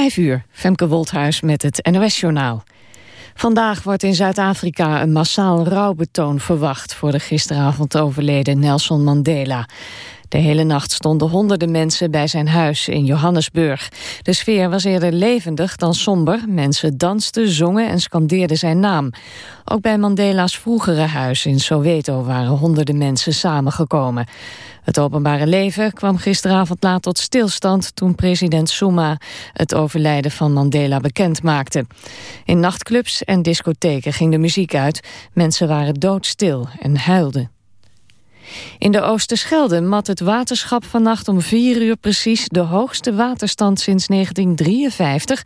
Vijf uur, Femke Wolthuis met het NOS-journaal. Vandaag wordt in Zuid-Afrika een massaal rouwbetoon verwacht... voor de gisteravond overleden Nelson Mandela. De hele nacht stonden honderden mensen bij zijn huis in Johannesburg. De sfeer was eerder levendig dan somber. Mensen dansten, zongen en scandeerden zijn naam. Ook bij Mandela's vroegere huis in Soweto waren honderden mensen samengekomen. Het openbare leven kwam gisteravond laat tot stilstand... toen president Zuma het overlijden van Mandela bekend maakte. In nachtclubs en discotheken ging de muziek uit. Mensen waren doodstil en huilden. In de Oosterschelde mat het waterschap vannacht om 4 uur precies... de hoogste waterstand sinds 1953,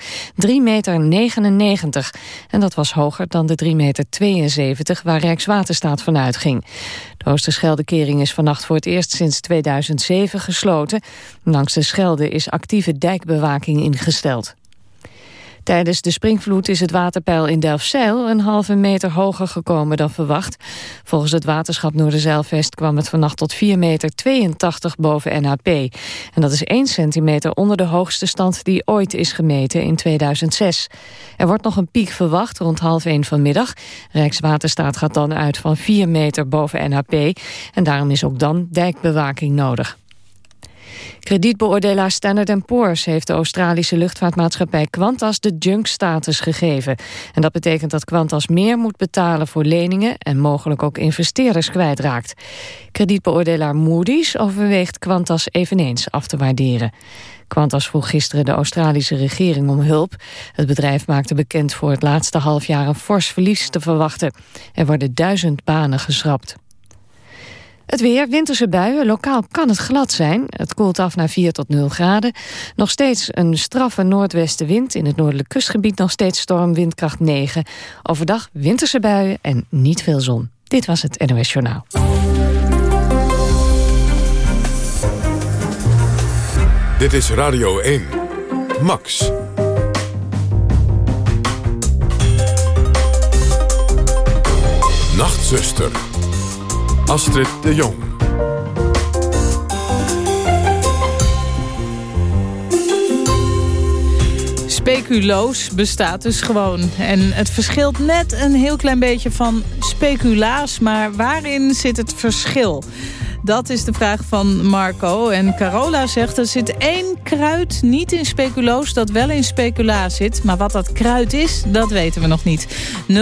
3,99 meter. En dat was hoger dan de 3,72 meter waar Rijkswaterstaat van uitging. De Oosterscheldekering is vannacht voor het eerst sinds 2007 gesloten. Langs de Schelde is actieve dijkbewaking ingesteld. Tijdens de springvloed is het waterpeil in Delfzijl een halve meter hoger gekomen dan verwacht. Volgens het waterschap Noorderzeilvest kwam het vannacht tot 4,82 meter boven NHP. En dat is 1 centimeter onder de hoogste stand die ooit is gemeten in 2006. Er wordt nog een piek verwacht rond half 1 vanmiddag. Rijkswaterstaat gaat dan uit van 4 meter boven NHP. En daarom is ook dan dijkbewaking nodig. Kredietbeoordelaar Standard Poor's heeft de Australische luchtvaartmaatschappij Qantas de junk-status gegeven. En dat betekent dat Qantas meer moet betalen voor leningen en mogelijk ook investeerders kwijtraakt. Kredietbeoordelaar Moody's overweegt Qantas eveneens af te waarderen. Qantas vroeg gisteren de Australische regering om hulp. Het bedrijf maakte bekend voor het laatste half jaar een fors verlies te verwachten. Er worden duizend banen geschrapt. Het weer, winterse buien. Lokaal kan het glad zijn. Het koelt af naar 4 tot 0 graden. Nog steeds een straffe noordwestenwind. In het noordelijk kustgebied nog steeds storm windkracht 9. Overdag winterse buien en niet veel zon. Dit was het NOS Journaal. Dit is Radio 1. Max. Nachtzuster. Astrid de Jong. Speculoos bestaat dus gewoon. En het verschilt net een heel klein beetje van speculaas. Maar waarin zit het verschil? Dat is de vraag van Marco. En Carola zegt, er zit één kruid niet in speculoos... dat wel in specula zit. Maar wat dat kruid is, dat weten we nog niet. 0800-1121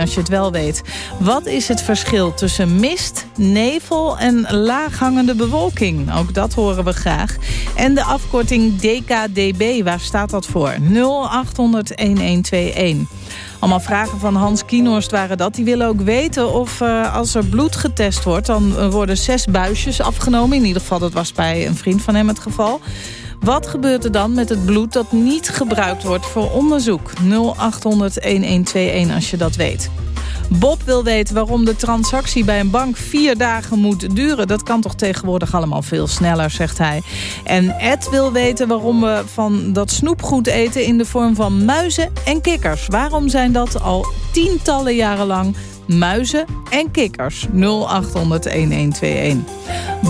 als je het wel weet. Wat is het verschil tussen mist, nevel en laaghangende bewolking? Ook dat horen we graag. En de afkorting DKDB, waar staat dat voor? 0800-1121. Allemaal vragen van Hans Kienhorst waren dat. Die willen ook weten of uh, als er bloed getest wordt... dan worden zes buisjes afgenomen. In ieder geval, dat was bij een vriend van hem het geval. Wat gebeurt er dan met het bloed dat niet gebruikt wordt voor onderzoek? 0800-1121 als je dat weet. Bob wil weten waarom de transactie bij een bank vier dagen moet duren. Dat kan toch tegenwoordig allemaal veel sneller, zegt hij. En Ed wil weten waarom we van dat snoepgoed eten in de vorm van muizen en kikkers. Waarom zijn dat al tientallen jaren lang muizen en kikkers. 0800-1121.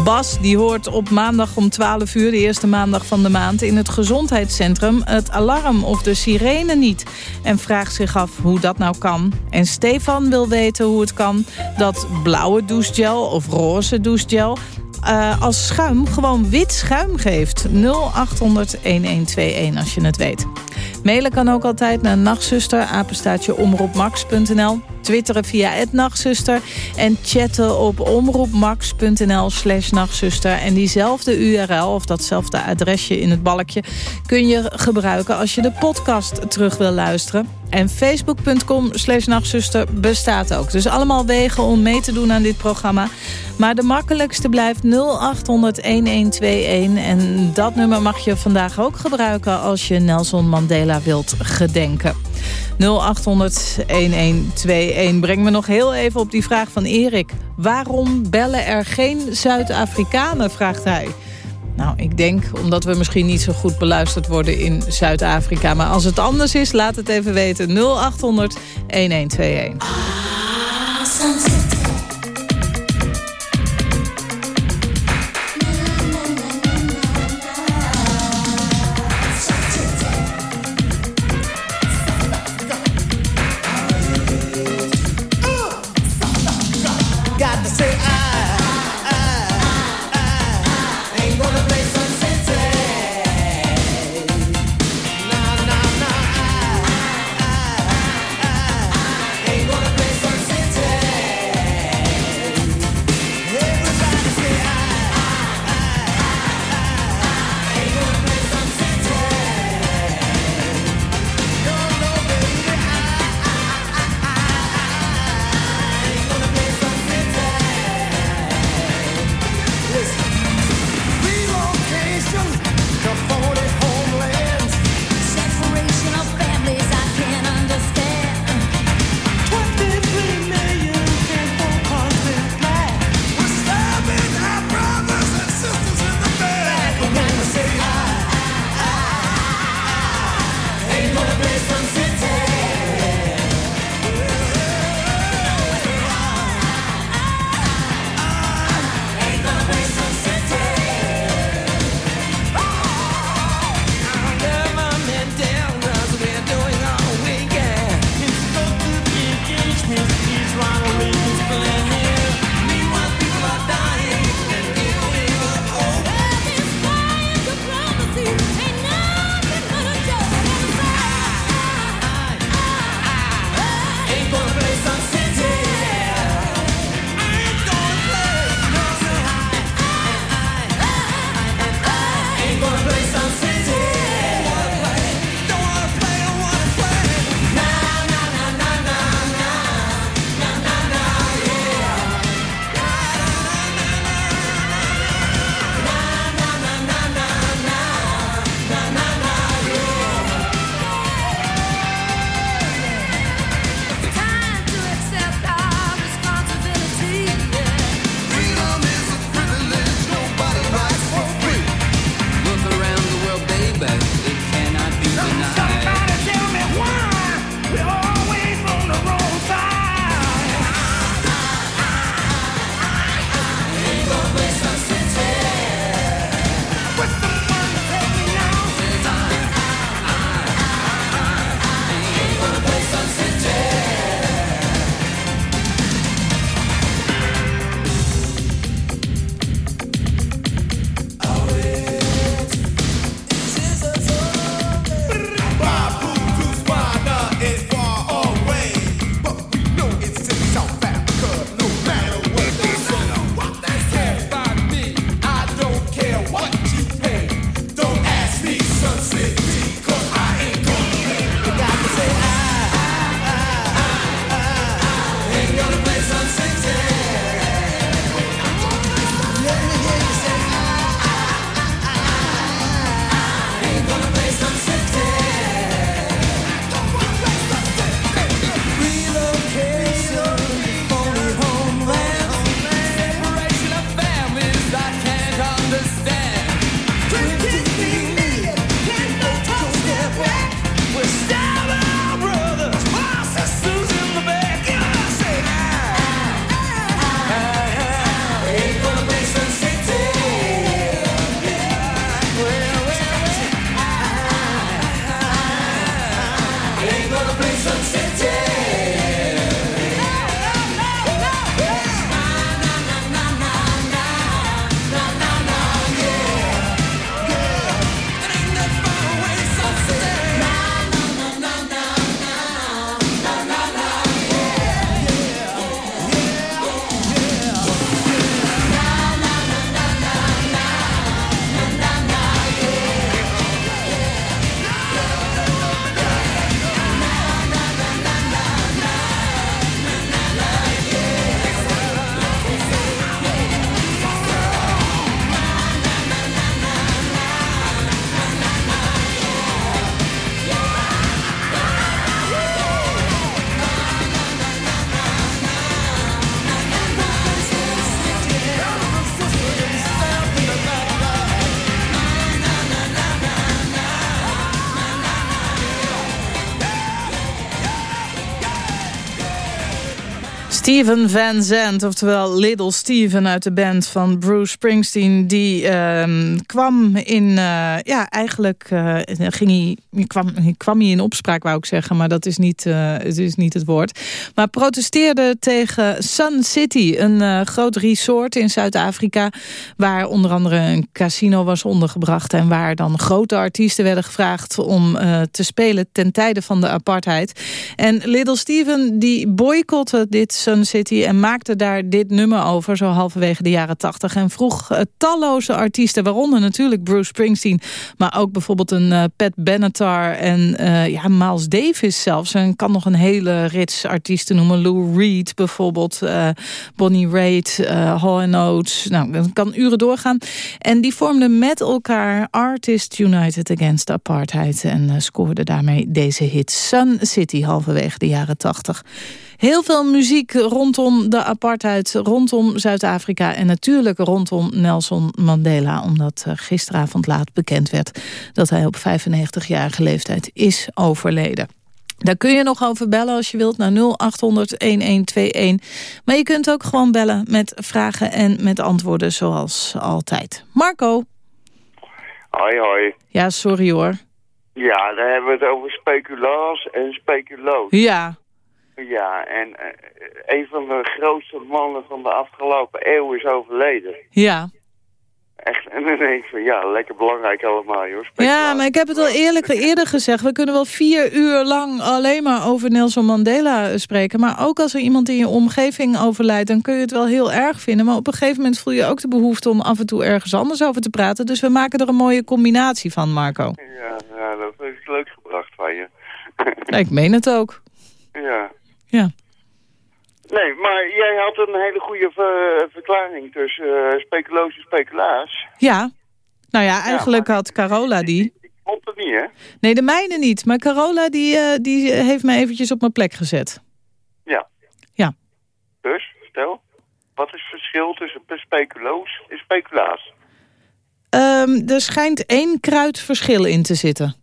Bas die hoort op maandag om 12 uur, de eerste maandag van de maand... in het gezondheidscentrum het alarm of de sirene niet. En vraagt zich af hoe dat nou kan. En Stefan wil weten hoe het kan dat blauwe douchegel of roze douchegel... Uh, als schuim gewoon wit schuim geeft. 0800-1121 als je het weet. Mailen kan ook altijd naar nachtzuster, apenstaatje omroepmax.nl. Twitteren via het nachtzuster. En chatten op omroepmax.nl slash nachtzuster. En diezelfde URL, of datzelfde adresje in het balkje... kun je gebruiken als je de podcast terug wil luisteren. En facebook.com slash nachtzuster bestaat ook. Dus allemaal wegen om mee te doen aan dit programma. Maar de makkelijkste blijft 0800-1121. En dat nummer mag je vandaag ook gebruiken... als je Nelson Mandela wilt gedenken. 0800-1121. Breng me nog heel even op die vraag van Erik. Waarom bellen er geen Zuid-Afrikanen, vraagt hij. Nou, ik denk omdat we misschien niet zo goed beluisterd worden in Zuid-Afrika. Maar als het anders is, laat het even weten. 0800 1121. Steven Van Zandt, oftewel Little Steven uit de band van Bruce Springsteen... die uh, kwam in, uh, ja, eigenlijk uh, ging hij, kwam, kwam hij in opspraak, wou ik zeggen... maar dat is niet, uh, het, is niet het woord. Maar protesteerde tegen Sun City, een groot resort in Zuid-Afrika... waar onder andere een casino was ondergebracht... en waar dan grote artiesten werden gevraagd om te spelen... ten tijde van de apartheid. En Little Steven die boycotte dit Sun City en maakte daar dit nummer over, zo halverwege de jaren tachtig. En vroeg uh, talloze artiesten, waaronder natuurlijk Bruce Springsteen, maar ook bijvoorbeeld een uh, Pat Benatar en uh, ja, Miles Davis zelfs. En kan nog een hele rits artiesten noemen. Lou Reed bijvoorbeeld, Bonnie Raitt, Hall Oates. Nou, dat kan uren doorgaan. En die vormden met elkaar Artists United Against Apartheid en scoorden daarmee deze hit Sun City halverwege de jaren tachtig. Heel veel muziek rondom de apartheid, rondom Zuid-Afrika... en natuurlijk rondom Nelson Mandela... omdat uh, gisteravond laat bekend werd dat hij op 95-jarige leeftijd is overleden. Daar kun je nog over bellen als je wilt naar 0800-1121. Maar je kunt ook gewoon bellen met vragen en met antwoorden zoals altijd. Marco. Hoi, hoi. Ja, sorry hoor. Ja, dan hebben we het over speculaas en speculoos. Ja, ja, en uh, een van de grootste mannen van de afgelopen eeuw is overleden. Ja. Echt, en dan denk ik van, ja, lekker belangrijk allemaal, joh. Ja, maar ik heb het al eerlijk eerder gezegd. We kunnen wel vier uur lang alleen maar over Nelson Mandela eh, spreken. Maar ook als er iemand in je omgeving overlijdt... dan kun je het wel heel erg vinden. Maar op een gegeven moment voel je ook de behoefte... om af en toe ergens anders over te praten. Dus we maken er een mooie combinatie van, Marco. Ja, ja dat heeft leuk gebracht van je. Ja, ik meen het ook. Ja. Ja. Nee, maar jij had een hele goede ver verklaring tussen uh, speculoos en speculaas. Ja. Nou ja, eigenlijk had Carola die... Ik vond het niet, hè? Nee, de mijne niet. Maar Carola die, uh, die heeft me eventjes op mijn plek gezet. Ja. Ja. Dus, stel, wat is het verschil tussen speculoos en speculaas? Um, er schijnt één kruidverschil in te zitten.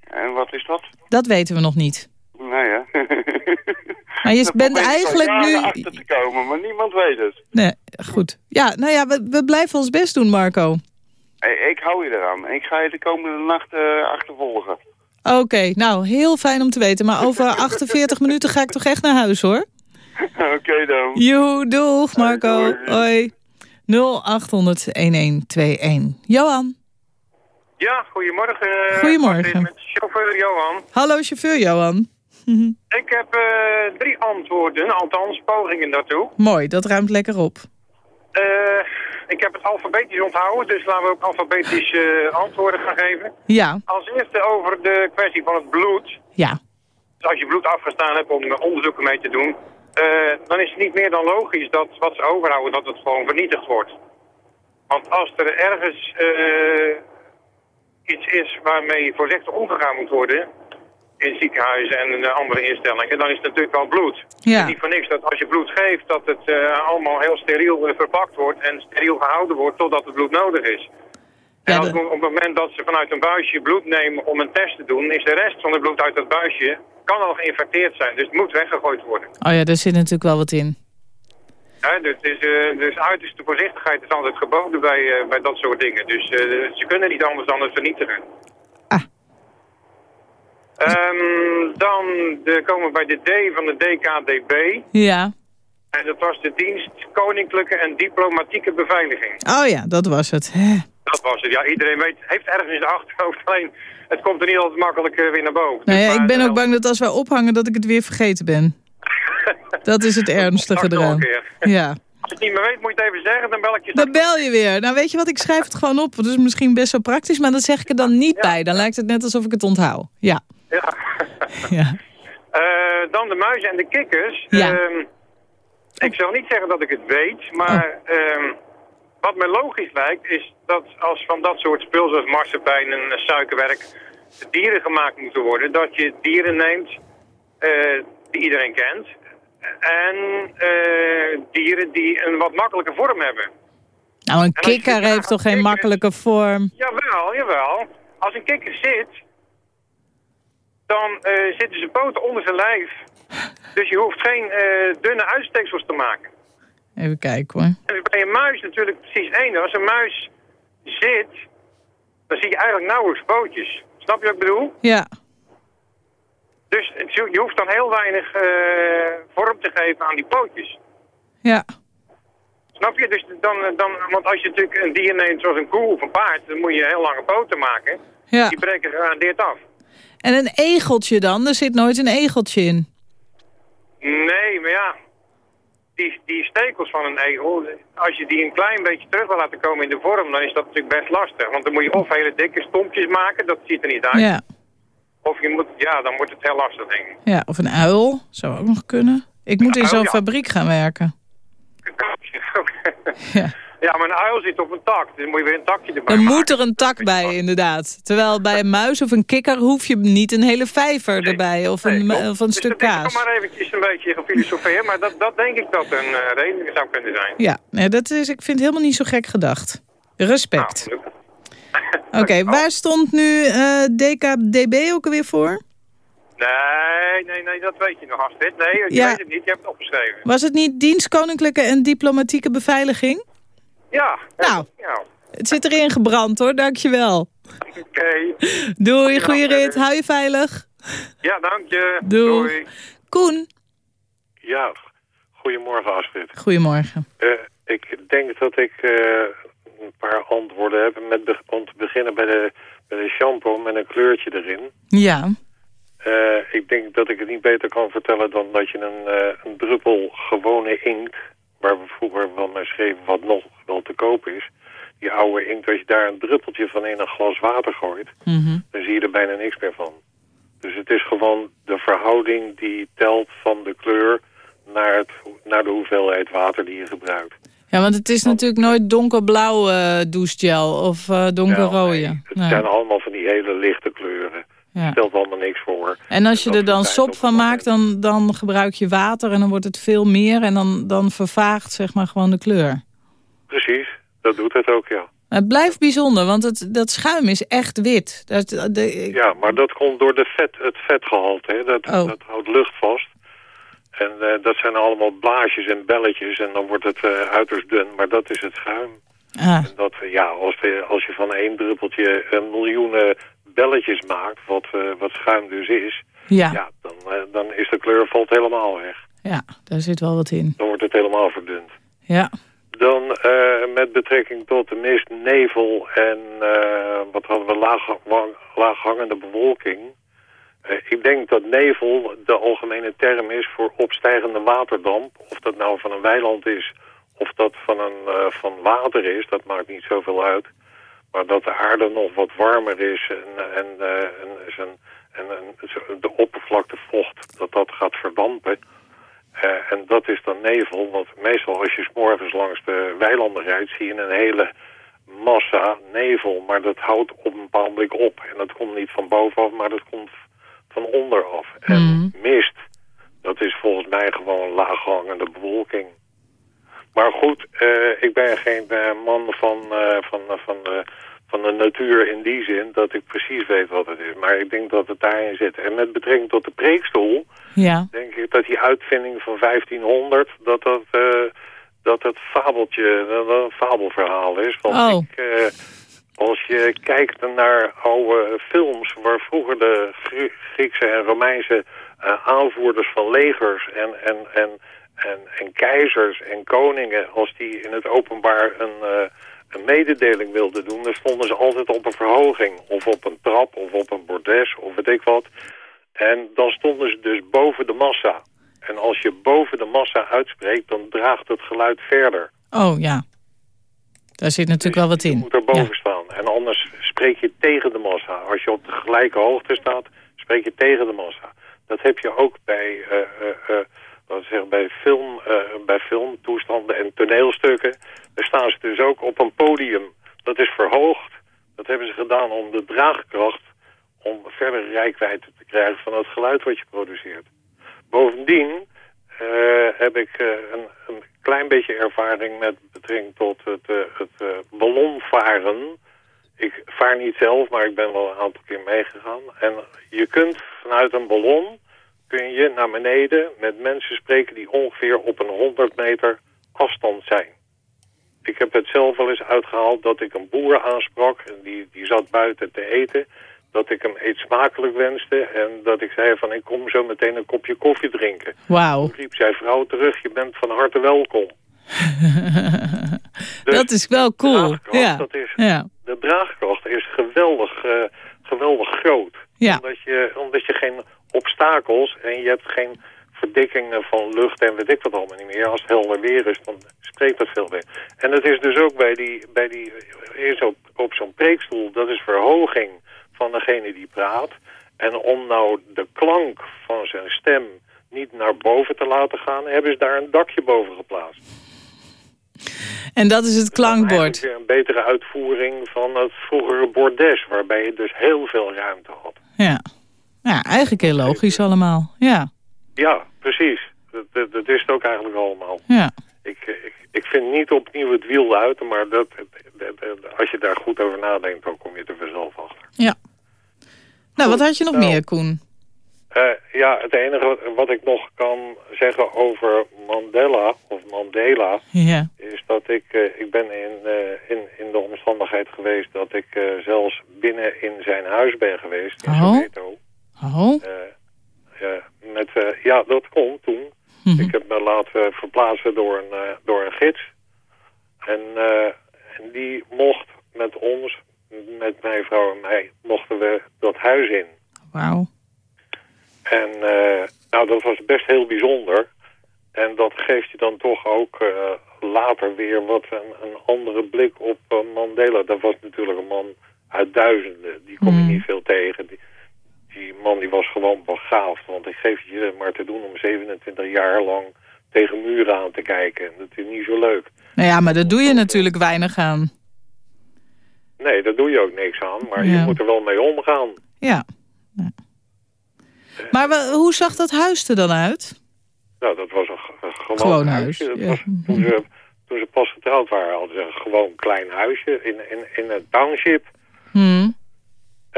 En wat is dat? Dat weten we nog niet. Nee, hè? Maar je bent eigenlijk nu... achter te komen, maar niemand weet het. Nee, goed. Ja, nou ja, we, we blijven ons best doen, Marco. Hey, ik hou je eraan. Ik ga je de komende nacht uh, achtervolgen. Oké, okay, nou, heel fijn om te weten. Maar over 48 minuten ga ik toch echt naar huis, hoor. Oké okay, dan. Joe, doeg Marco. Hoi. 0800-1121. Johan. Ja, goedemorgen. Goedemorgen. Met chauffeur Johan. Hallo, chauffeur Johan. Ik heb uh, drie antwoorden, althans pogingen daartoe. Mooi, dat ruimt lekker op. Uh, ik heb het alfabetisch onthouden, dus laten we ook alfabetisch uh, antwoorden gaan geven. Ja. Als eerste over de kwestie van het bloed. Ja. Dus als je bloed afgestaan hebt om onderzoeken mee te doen, dan is het niet meer dan logisch dat wat ze overhouden, dat het gewoon vernietigd wordt. Want als er ergens iets is waarmee voorzichtig omgegaan moet worden, in ziekenhuizen en andere instellingen, dan is het natuurlijk wel bloed. Ja. Niet voor niks dat als je bloed geeft, dat het uh, allemaal heel steriel uh, verpakt wordt en steriel gehouden wordt totdat het bloed nodig is. Ja, en als, op het moment dat ze vanuit een buisje bloed nemen om een test te doen, is de rest van het bloed uit dat buisje, kan al geïnfecteerd zijn. Dus het moet weggegooid worden. Oh ja, daar zit natuurlijk wel wat in. Ja, dus, uh, dus uiterste voorzichtigheid is altijd geboden bij, bij dat soort dingen. Dus ze kunnen niet anders dan het vernietigen. Um, dan de, komen we bij de D van de DKDB. Ja. En dat was de dienst Koninklijke en Diplomatieke Beveiliging. Oh ja, dat was het. Dat was het. Ja, iedereen weet, heeft ergens in de achterhoofd. Alleen, het komt er niet altijd makkelijk uh, weer naar boven. Nou ja, ik ben ook bang dat als wij ophangen dat ik het weer vergeten ben. dat is het ernstige eraan. Ja. Als je het niet meer weet, moet je het even zeggen, dan bel ik je. Dan bel je weer. Nou weet je wat, ik schrijf het gewoon op. Dat is misschien best wel praktisch, maar dan zeg ik er dan niet ja. bij. Dan lijkt het net alsof ik het onthoud. Ja. Ja. ja. Uh, dan de muizen en de kikkers. Ja. Uh, ik zou niet zeggen dat ik het weet, maar oh. uh, wat me logisch lijkt is dat als van dat soort spul zoals marsepein en suikerwerk dieren gemaakt moeten worden, dat je dieren neemt uh, die iedereen kent en dieren die een wat makkelijke vorm hebben. Nou, een kikker heeft toch geen makkelijke vorm? Jawel, jawel. Als een kikker zit, dan uh, zitten zijn poten onder zijn lijf. Dus je hoeft geen eh, dunne uitsteeksels te maken. Even kijken hoor. En bij een muis natuurlijk precies één. Als een muis zit, dan zie je eigenlijk nauwelijks pootjes. Snap je wat ik bedoel? Ja. Dus het- je hoeft dan heel weinig eh, vorm te geven aan die pootjes. Ja. Snap je? Dus dan, dan, want als je natuurlijk een dier neemt zoals een koe of een paard, dan moet je heel lange poten maken. Ja. Die breken gegarandeerd af. En een egeltje dan? Er zit nooit een egeltje in. Nee, maar ja, die, die stekels van een egel, als je die een klein beetje terug wil laten komen in de vorm, dan is dat natuurlijk best lastig. Want dan moet je of hele dikke stompjes maken, dat ziet er niet uit. Ja. Of je moet, ja, dan wordt het heel lastig, denk ik. Ja, of een uil. Zou ook nog kunnen. Ik moet in zo'n ja. fabriek gaan werken. Een kapje ook. Ja. Ja, maar een uil zit op een tak, dus dan moet je weer een takje erbij Er maken. moet er een tak bij, inderdaad. Terwijl bij een muis of een kikker hoef je niet een hele vijver erbij. Of een, Nee, klopt. of een Dus stuk is kaas. maar eventjes een beetje gefilosofeerd, maar dat, dat denk ik dat een eh, reden zou kunnen zijn. Ja, nee, dat is, ik vind het helemaal niet zo gek gedacht. Respect. Nou, Oké, waar stond nu eh, DKDB ook alweer voor? Nee, nee, nee, dat weet je nog, Astrid. Nee, je Ja. weet het niet, je hebt het opgeschreven. Was het niet dienst koninklijke en diplomatieke beveiliging? Ja. Nou. Ja, Het zit erin gebrand hoor, dankjewel. oké. Doei, goeie rit, hou je veilig. Ja, dank je. Doei. Koen, Ja, goedemorgen Astrid. goedemorgen. Eh, ik denk dat ik eh, een paar antwoorden heb. Met be- om te beginnen bij de, bij de shampoo met een kleurtje erin. Ja, Eh, ik denk dat ik het niet beter kan vertellen dan dat je een, eh, een druppel gewone inkt... waar we vroeger naar schreven wat nog wel te koop is... die oude inkt, als je daar een druppeltje van in een glas water gooit... Mhm. dan zie je er bijna niks meer van. Dus het is gewoon de verhouding die telt van de kleur... naar, het, naar de hoeveelheid water die je gebruikt. ja want het is natuurlijk nooit donkerblauw eh douchegel of eh, donkerrode. Ja, nee, het Nee. zijn allemaal van die hele lichte. Ja. Stelt allemaal niks voor. En als je er dan sop op van maakt, dan, dan gebruik je water en dan wordt het veel meer. En dan, dan vervaagt zeg maar gewoon de kleur. Precies, dat doet het ook, ja. Het blijft bijzonder, want het, dat schuim is echt wit. Dat, de, Ja, maar dat komt door de vet, het vetgehalte. Hè. Dat, Oh. dat houdt lucht vast. En eh, dat zijn allemaal blaasjes en belletjes. En dan wordt het eh, uiterst dun. Maar dat is het schuim. ah, En dat, ja, als, de, als je van één druppeltje een miljoenen belletjes maakt, wat, eh, wat schuim dus is, ja, ja, dan, eh, dan is de kleur valt helemaal weg. ja, daar zit wel wat in. Dan wordt het helemaal verdund. Ja, Dan eh, met betrekking tot de mist, nevel en wat hadden we, laag, laaghangende bewolking. Ik denk dat nevel de algemene term is voor opstijgende waterdamp. Of dat nou van een weiland is of dat van, een, van water is, dat maakt niet zoveel uit. Maar dat de aarde nog wat warmer is en, en, eh, en, zijn- en, en de oppervlaktevocht, dat dat gaat verdampen. Eh, en dat is dan nevel, want meestal als je 's morgens langs de weilanden rijdt... zie je een hele massa nevel, maar dat houdt op een bepaald blik op. En dat komt niet van bovenaf, maar dat komt van onderaf. En Mhm. mist, dat is volgens mij gewoon laaghangende bewolking. Maar goed, eh, ik ben geen eh, man van, eh, van, van, de, van de natuur in die zin dat ik precies weet wat het is. Maar ik denk dat het daarin zit. En met betrekking tot de preekstoel ja, denk ik dat die uitvinding van 1500, dat dat, eh, dat het fabeltje, dat dat een fabelverhaal is. Want Oh. ik, eh, als je kijkt naar oude films waar vroeger de Grie- Griekse en Romeinse aanvoerders van legers en, en, en, en, en keizers en koningen, als die in het openbaar een, eh, een mededeling wilden doen, dan stonden ze altijd op een verhoging. Of op een trap, of op een bordes, of weet ik wat. En dan stonden ze dus boven de massa. En als je boven de massa uitspreekt, dan draagt het geluid verder. oh ja. Daar zit natuurlijk wel wat Je in. moet er boven Ja. staan. En anders spreek je tegen de massa. Als je op de gelijke hoogte staat, spreek je tegen de massa. Dat heb je ook bij, eh, eh, we zeggen, bij, film, eh, bij filmtoestanden en toneelstukken. Daar staan ze dus ook op een podium. Dat is verhoogd. Dat hebben ze gedaan om de draagkracht, om verdere rijkwijde te krijgen van het geluid wat je produceert. Bovendien eh, heb ik eh, een, een klein beetje ervaring met betrekking tot het, het ballonvaren. Ik vaar niet zelf, maar ik ben wel een aantal keer meegegaan. En je kunt vanuit een ballon kun je naar beneden met mensen spreken die ongeveer op een 100 meter afstand zijn. Ik heb het zelf wel eens uitgehaald dat ik een boer aansprak en die, die zat buiten te eten. Dat ik hem eet smakelijk wenste en dat ik zei van ik kom zo meteen een kopje koffie drinken. Wauw. Toen riep zij vrouw terug, je bent van harte welkom. Dus dat is wel cool. Ja. dat is, Ja. de draagkracht is geweldig, eh, geweldig groot. Ja. Omdat, je, omdat je geen obstakels en je hebt geen verdikkingen van lucht en weet ik wat allemaal niet meer. Als het helder weer is, dan spreekt dat veel meer. En dat is dus ook bij die, bij die eerst op, op zo'n preekstoel, dat is verhoging van degene die praat. En om nou de klank van zijn stem niet naar boven te laten gaan, hebben ze daar een dakje boven geplaatst. En dat is het klankbord. Eigenlijk weer een betere uitvoering van het vroegere bordes, waarbij je dus heel veel ruimte had. Ja. Ja, eigenlijk heel logisch allemaal. Ja, Ja, precies. Dat, dat, is het ook eigenlijk allemaal. ja. Ik, ik, ik vind niet opnieuw het wiel uit, maar dat, dat- dat- als je daar goed over nadenkt, dan kom je er vanzelf achter. ja. Nou, wat had je nog Nou. meer, Koen? Eh, ja, het enige wat, ik nog kan zeggen over Mandela, of Mandela, is dat ik, eh, ik ben in, eh, in, in de omstandigheid geweest dat ik eh, zelfs binnen in zijn huis ben geweest, in Oh. Soweto. Oh. Eh, eh, met, eh, ja, dat kon toen. Mhm. Ik heb me laten verplaatsen door een, door een gids. En, eh, en die mocht met ons, met mijn vrouw en mij, mochten we dat huis in. Wauw. En nou, dat was best heel bijzonder. En dat geeft je dan toch ook later weer wat een, een andere blik op Mandela. Dat was natuurlijk een man uit duizenden. Die kom je Mm. niet veel tegen. Die, die man die was gewoon begaafd. Want ik geef je maar te doen om 27 jaar lang tegen muren aan te kijken. En dat is niet zo leuk. Nou ja, maar daar doe je natuurlijk weinig aan. Nee, daar doe je ook niks aan. Maar Ja. je moet er wel mee omgaan. Ja. Ja. Maar hoe zag dat huis er dan uit? Nou, dat was een, ge- een gewoon, Gewoon huis, Dat ja. was, toen, ze, toen ze pas getrouwd waren, hadden ze een gewoon klein huisje in, in, in een township. Hm.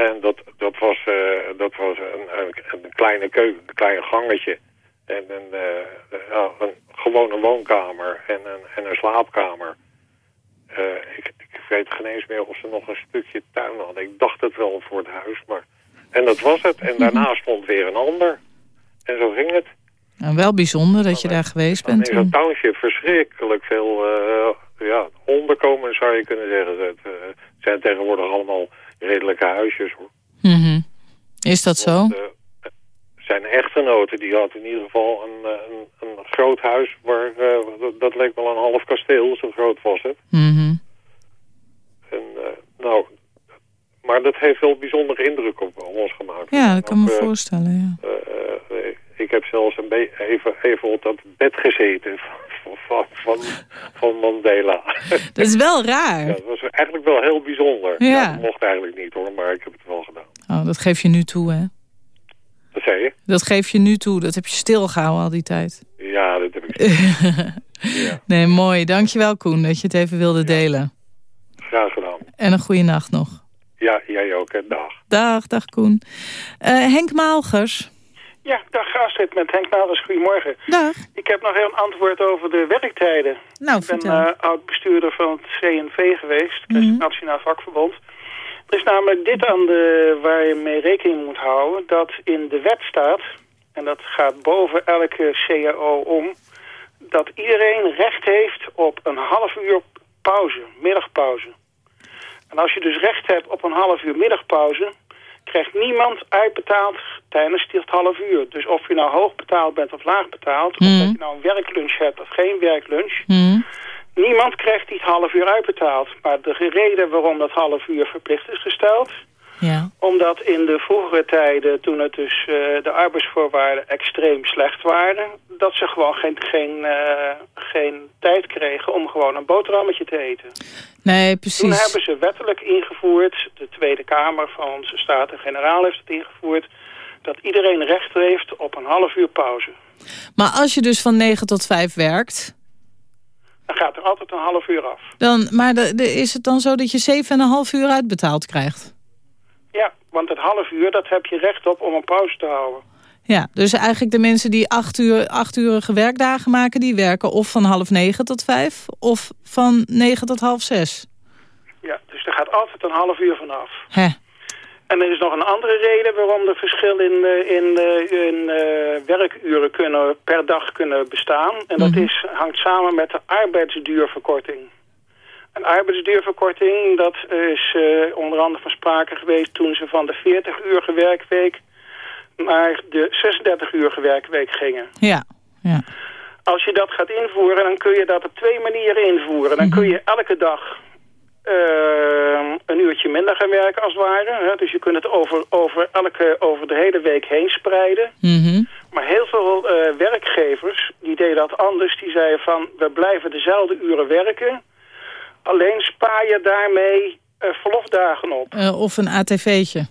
En dat, dat was, eh, dat was een, een, kleine keuken, een klein gangetje. En een, eh, een gewone woonkamer en een, en een slaapkamer. Eh, ik, ik weet geen eens meer of ze nog een stukje tuin hadden. Ik dacht het wel voor het huis, maar... En dat was het. En daarna stond weer een ander. En zo ging het. Nou, wel bijzonder dat je daar geweest bent in zo'n township verschrikkelijk veel eh, ja, honden komen, zou je kunnen zeggen. Het zijn tegenwoordig allemaal redelijke huisjes, hoor. Mhm. Is dat zo? Want, eh, zijn echtgenoten, die had in ieder geval een, eh, een, een groot huis... waar eh, dat, dat leek wel een half kasteel, zo groot was het. Mhm. En, nou, maar dat heeft wel bijzondere indruk op ons gemaakt. Ja, dat kan me Ook, eh, voorstellen, ja. ik heb zelfs een even, even op dat bed gezeten van, van, van, Mandela. Dat is wel Ja, raar. dat was eigenlijk wel heel bijzonder. Ja. dat mocht eigenlijk niet hoor, maar ik heb het wel gedaan. Oh, dat geef je nu toe, hè? Dat zei je? Dat geef je nu toe. Dat heb je stilgehouden al die tijd. Ja, dat heb ik ja, Nee, mooi. Dankjewel, Koen, dat je het even wilde delen. graag gedaan. En een goede nacht nog. Ja, jij ook. Hè. Dag. Dag, dag Koen. Eh, Henk Maalgers. Ja, dag Astrid met Henk Nagels. Goedemorgen. Dag. Ik heb nog heel een antwoord over de werktijden. Nou, Ik ben eh, oud-bestuurder van het CNV geweest, het Mhm. Nationaal Vakverbond. Er is namelijk dit aan de, waar je mee rekening moet houden, dat in de wet staat, en dat gaat boven elke CAO om, dat iedereen recht heeft op een half uur pauze, middagpauze. En als je dus recht hebt op een half uur middagpauze, krijgt niemand uitbetaald tijdens dit half uur. Dus of je nou hoog betaald bent of laag betaald, of dat je nou een werklunch hebt of geen werklunch, Hm. Niemand krijgt die half uur uitbetaald. Maar de reden waarom dat half uur verplicht is gesteld... Ja. omdat in de vroegere tijden, toen het dus eh, de arbeidsvoorwaarden extreem slecht waren... dat ze gewoon geen, geen, eh, geen tijd kregen om gewoon een boterhammetje te eten. Nee, Toen precies. hebben ze wettelijk ingevoerd, de Tweede Kamer van onze Staten-Generaal heeft het ingevoerd... dat iedereen recht heeft op een half uur pauze. Maar als je dus van 9 tot 5 werkt... Dan gaat er altijd een half uur af. Dan, maar de, de- is het dan zo dat je 7,5 uur uitbetaald krijgt? Ja, want het half uur, dat heb je recht op om een pauze te houden. Ja, dus eigenlijk de mensen die acht, uur, acht urige werkdagen maken... die werken of van half negen tot vijf of van negen tot half zes. Ja, dus er gaat altijd een half uur vanaf. Hè. En er is nog een andere reden waarom er verschil in, eh, in, eh, in eh, werkuren kunnen, per dag kunnen bestaan. En dat Mhm. is, hangt samen met de arbeidsduurverkorting. Een arbeidsduurverkorting, dat is eh, onder andere van sprake geweest toen ze van de 40-uurige werkweek naar de 36-uurige werkweek gingen. Ja, ja. Als je dat gaat invoeren, dan kun je dat op twee manieren invoeren. Dan kun je elke dag eh, een uurtje minder gaan werken als het ware. Hè? Dus je kunt het over, over, elke, over de hele week heen spreiden. Mhm. Maar heel veel eh, werkgevers die deden dat anders. Die zeiden van, we blijven dezelfde uren werken. Alleen spaar je daarmee eh, verlofdagen op. Eh, of een ATV'tje.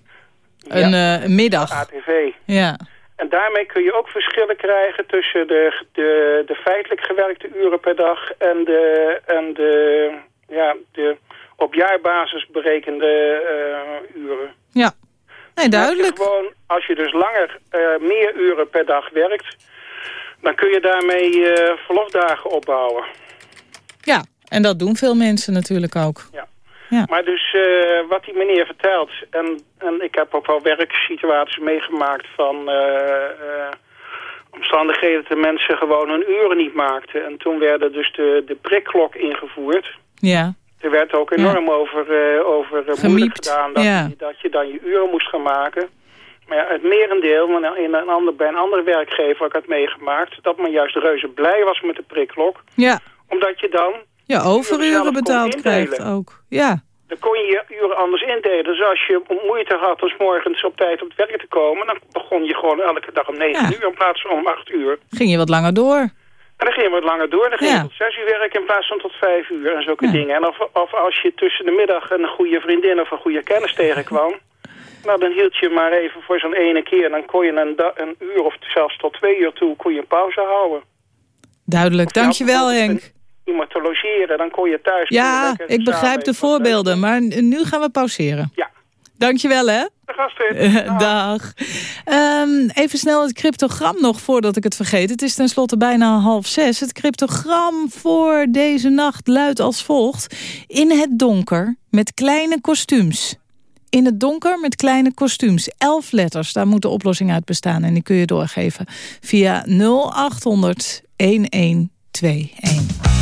Ja. Een eh, middag. ATV. Ja. En daarmee kun je ook verschillen krijgen tussen de, de, de feitelijk gewerkte uren per dag en de, en de, ja, de op jaarbasis berekende eh, uren. Ja. Nee, duidelijk. Gewoon, als je dus langer, eh, meer uren per dag werkt, dan kun je daarmee eh, verlofdagen opbouwen. Ja, en dat doen veel mensen natuurlijk ook. Maar dus eh, wat die meneer vertelt, en, en ik heb ook wel werksituaties meegemaakt van eh, eh, omstandigheden dat de mensen gewoon hun uren niet maakten. En toen werden dus de, de prikklok ingevoerd. Ja. Er werd ook enorm over, over moeilijk gedaan dat, ja. je, dat je dan je uren moest gaan maken. Maar ja, het merendeel, in een ander, bij een andere werkgever ik het meegemaakt... dat men juist reuze blij was met de prikklok. Ja. Omdat je dan, Ja, zelf overuren kon betaald krijgt ook. Ja. dan kon je je uren anders indelen. Dus als je moeite had om 's morgens op tijd op het werk te komen... dan begon je gewoon elke dag om 9 Ja. uur in plaats van om 8 uur. Ging je wat langer door. En dan ging je wat langer door. Dan ging Ja. je tot 6 uur werken in plaats van tot 5 uur en zulke Ja. dingen. En of, of als je tussen de middag een goede vriendin of een goede kennis tegenkwam... nou, dan hield je maar even voor zo'n ene keer. Dan kon je een, uur of zelfs tot twee uur toe kon je een pauze houden. Duidelijk. Je Dankjewel Henk. Iemand te logeren, dan kon je thuis... Ja, ik begrijp de voorbeelden. Maar nu gaan we pauzeren. Ja. Dankjewel hè. De gasten. Eh, Dag. Ehm, even snel het cryptogram nog voordat ik het vergeet. Het is tenslotte bijna half zes. Het cryptogram voor deze nacht luidt als volgt. In het donker met kleine kostuums. In het donker met kleine kostuums. Elf letters, daar moet de oplossing uit bestaan. En die kun je doorgeven via 0800 1121.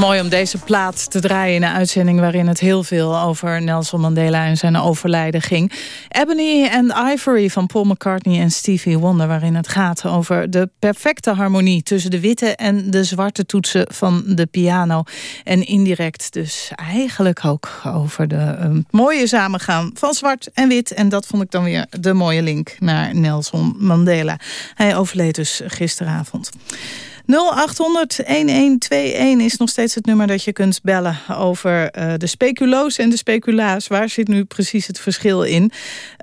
Mooi om deze plaat te draaien in een uitzending... waarin het heel veel over Nelson Mandela en zijn overlijden ging. Ebony and Ivory van Paul McCartney en Stevie Wonder... waarin het gaat over de perfecte harmonie... tussen de witte en de zwarte toetsen van de piano. En indirect dus eigenlijk ook over de uh, mooie samengaan van zwart en wit. En dat vond ik dan weer de mooie link naar Nelson Mandela. Hij overleed dus gisteravond. 0800-1121 is nog steeds het nummer dat je kunt bellen over uh, de speculoos en de speculaas. Waar zit nu precies het verschil in?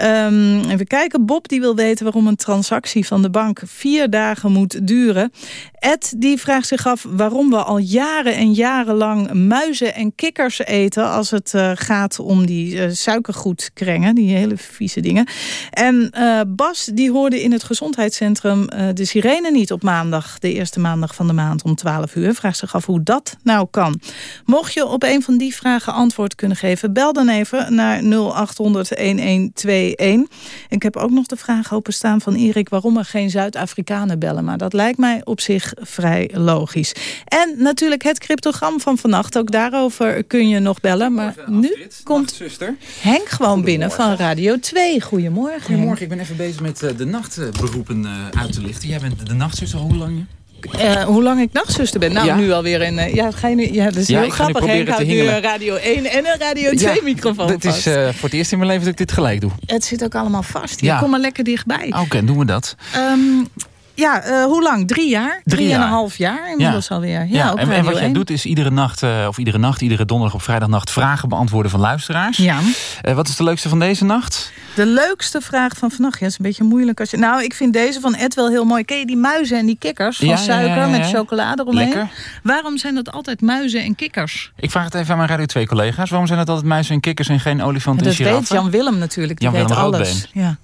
Um, even kijken, Bob die wil weten waarom een transactie van de bank vier dagen moet duren. Ed die vraagt zich af waarom we al jaren en jaren lang muizen en kikkers eten... als het uh, gaat om die uh, suikergoedkrengen, die hele vieze dingen. En Bas die hoorde in het gezondheidscentrum de sirene niet op maandag... de eerste maandag van de maand om 12 uur. Vraagt zich af hoe dat nou kan. Mocht je op een van die vragen antwoord kunnen geven... bel dan even naar 0800-1121. Ik heb ook nog de vraag openstaan van Erik... waarom er geen Zuid-Afrikanen bellen. Maar dat lijkt mij op zich vrij logisch. En natuurlijk het cryptogram van vannacht. Ook daarover kun je nog bellen. Maar nu komt Henk gewoon binnen van Radio 2. Goedemorgen. Goedemorgen, ik ben even bezig met uh, de nachtberoepen uh, uit te lichten. Jij bent de nachtzuster, hoe lang? Uh, hoe lang ik nachtzuster ben? Nou, ja. nu alweer in... Uh, ja, ga je nu, ja, dat is ja, heel grappig. Henk houdt nu een Radio 1 en een Radio 2 ja, microfoon Het is uh, voor het eerst in mijn leven dat ik dit gelijk doe. Het zit ook allemaal vast. Ja. Kom maar lekker dichtbij. Oké, okay, doen we dat. Um, ja, uh, hoe lang? Drie jaar? Drie, Drie jaar. en een half jaar inmiddels ja. alweer. Ja, ja. En, en, wat jij 1. doet is iedere nacht, uh, of iedere nacht, iedere donderdag of vrijdagnacht vragen beantwoorden van luisteraars. Ja. Uh, wat is de leukste van deze nacht? De leukste vraag van vannacht. Ja, is een beetje moeilijk als je. Nou, ik vind deze van Ed wel heel mooi. Ken je die muizen en die kikkers van ja, suiker met chocolade eromheen? Lekker. Waarom zijn dat altijd muizen en kikkers? Ik vraag het even aan mijn Radio 2 collega's. Waarom zijn dat altijd muizen en kikkers en geen olifanten en giraffen? Dat weet Jan Willem natuurlijk. Die Jan weet Willem alles. Ja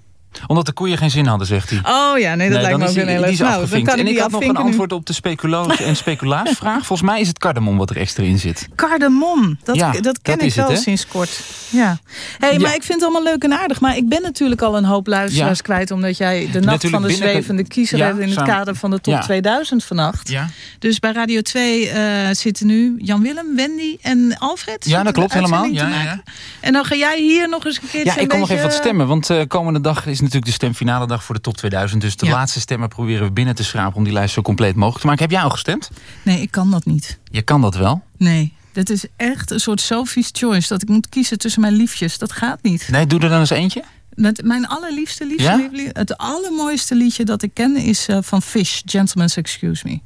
omdat de koeien geen zin hadden, zegt hij. Oh ja, nee, dat nee, lijkt me ook een hele die is nou, dan kan En ik had nog een antwoord op de speculoos en speculaasvraag. Volgens mij is het cardamom wat er extra in zit. Cardamom, dat, ja, dat ken dat ik wel het, sinds kort. Ja. hey, ja. maar ik vind het allemaal leuk en aardig. Maar ik ben natuurlijk al een hoop luisteraars ja. kwijt... omdat jij de nacht natuurlijk van de zwevende kiezer hebt... in het kader van de top 2000 vannacht. Ja. Dus bij Radio 2 uh, zitten nu Jan-Willem, Wendy en Alfred. Ja, dat klopt helemaal. En dan ga jij hier nog eens een keer... Ja, ik kom nog even wat stemmen. Want uh, komende dag is natuurlijk de stemfinale dag voor de top 2000. Dus de Ja. laatste stemmen proberen we binnen te schrapen... om die lijst zo compleet mogelijk te maken. Heb jij al gestemd? Nee, ik kan dat niet. Je kan dat wel. Nee. Dat is echt een soort Sophie's Choice. Dat ik moet kiezen tussen mijn liefjes. Dat gaat niet. Nee, doe er dan eens eentje. Met mijn allerliefste liefste, Ja? liefde- Het allermooiste liedje dat ik ken is eh, van Fish. Gentleman's Excuse Me.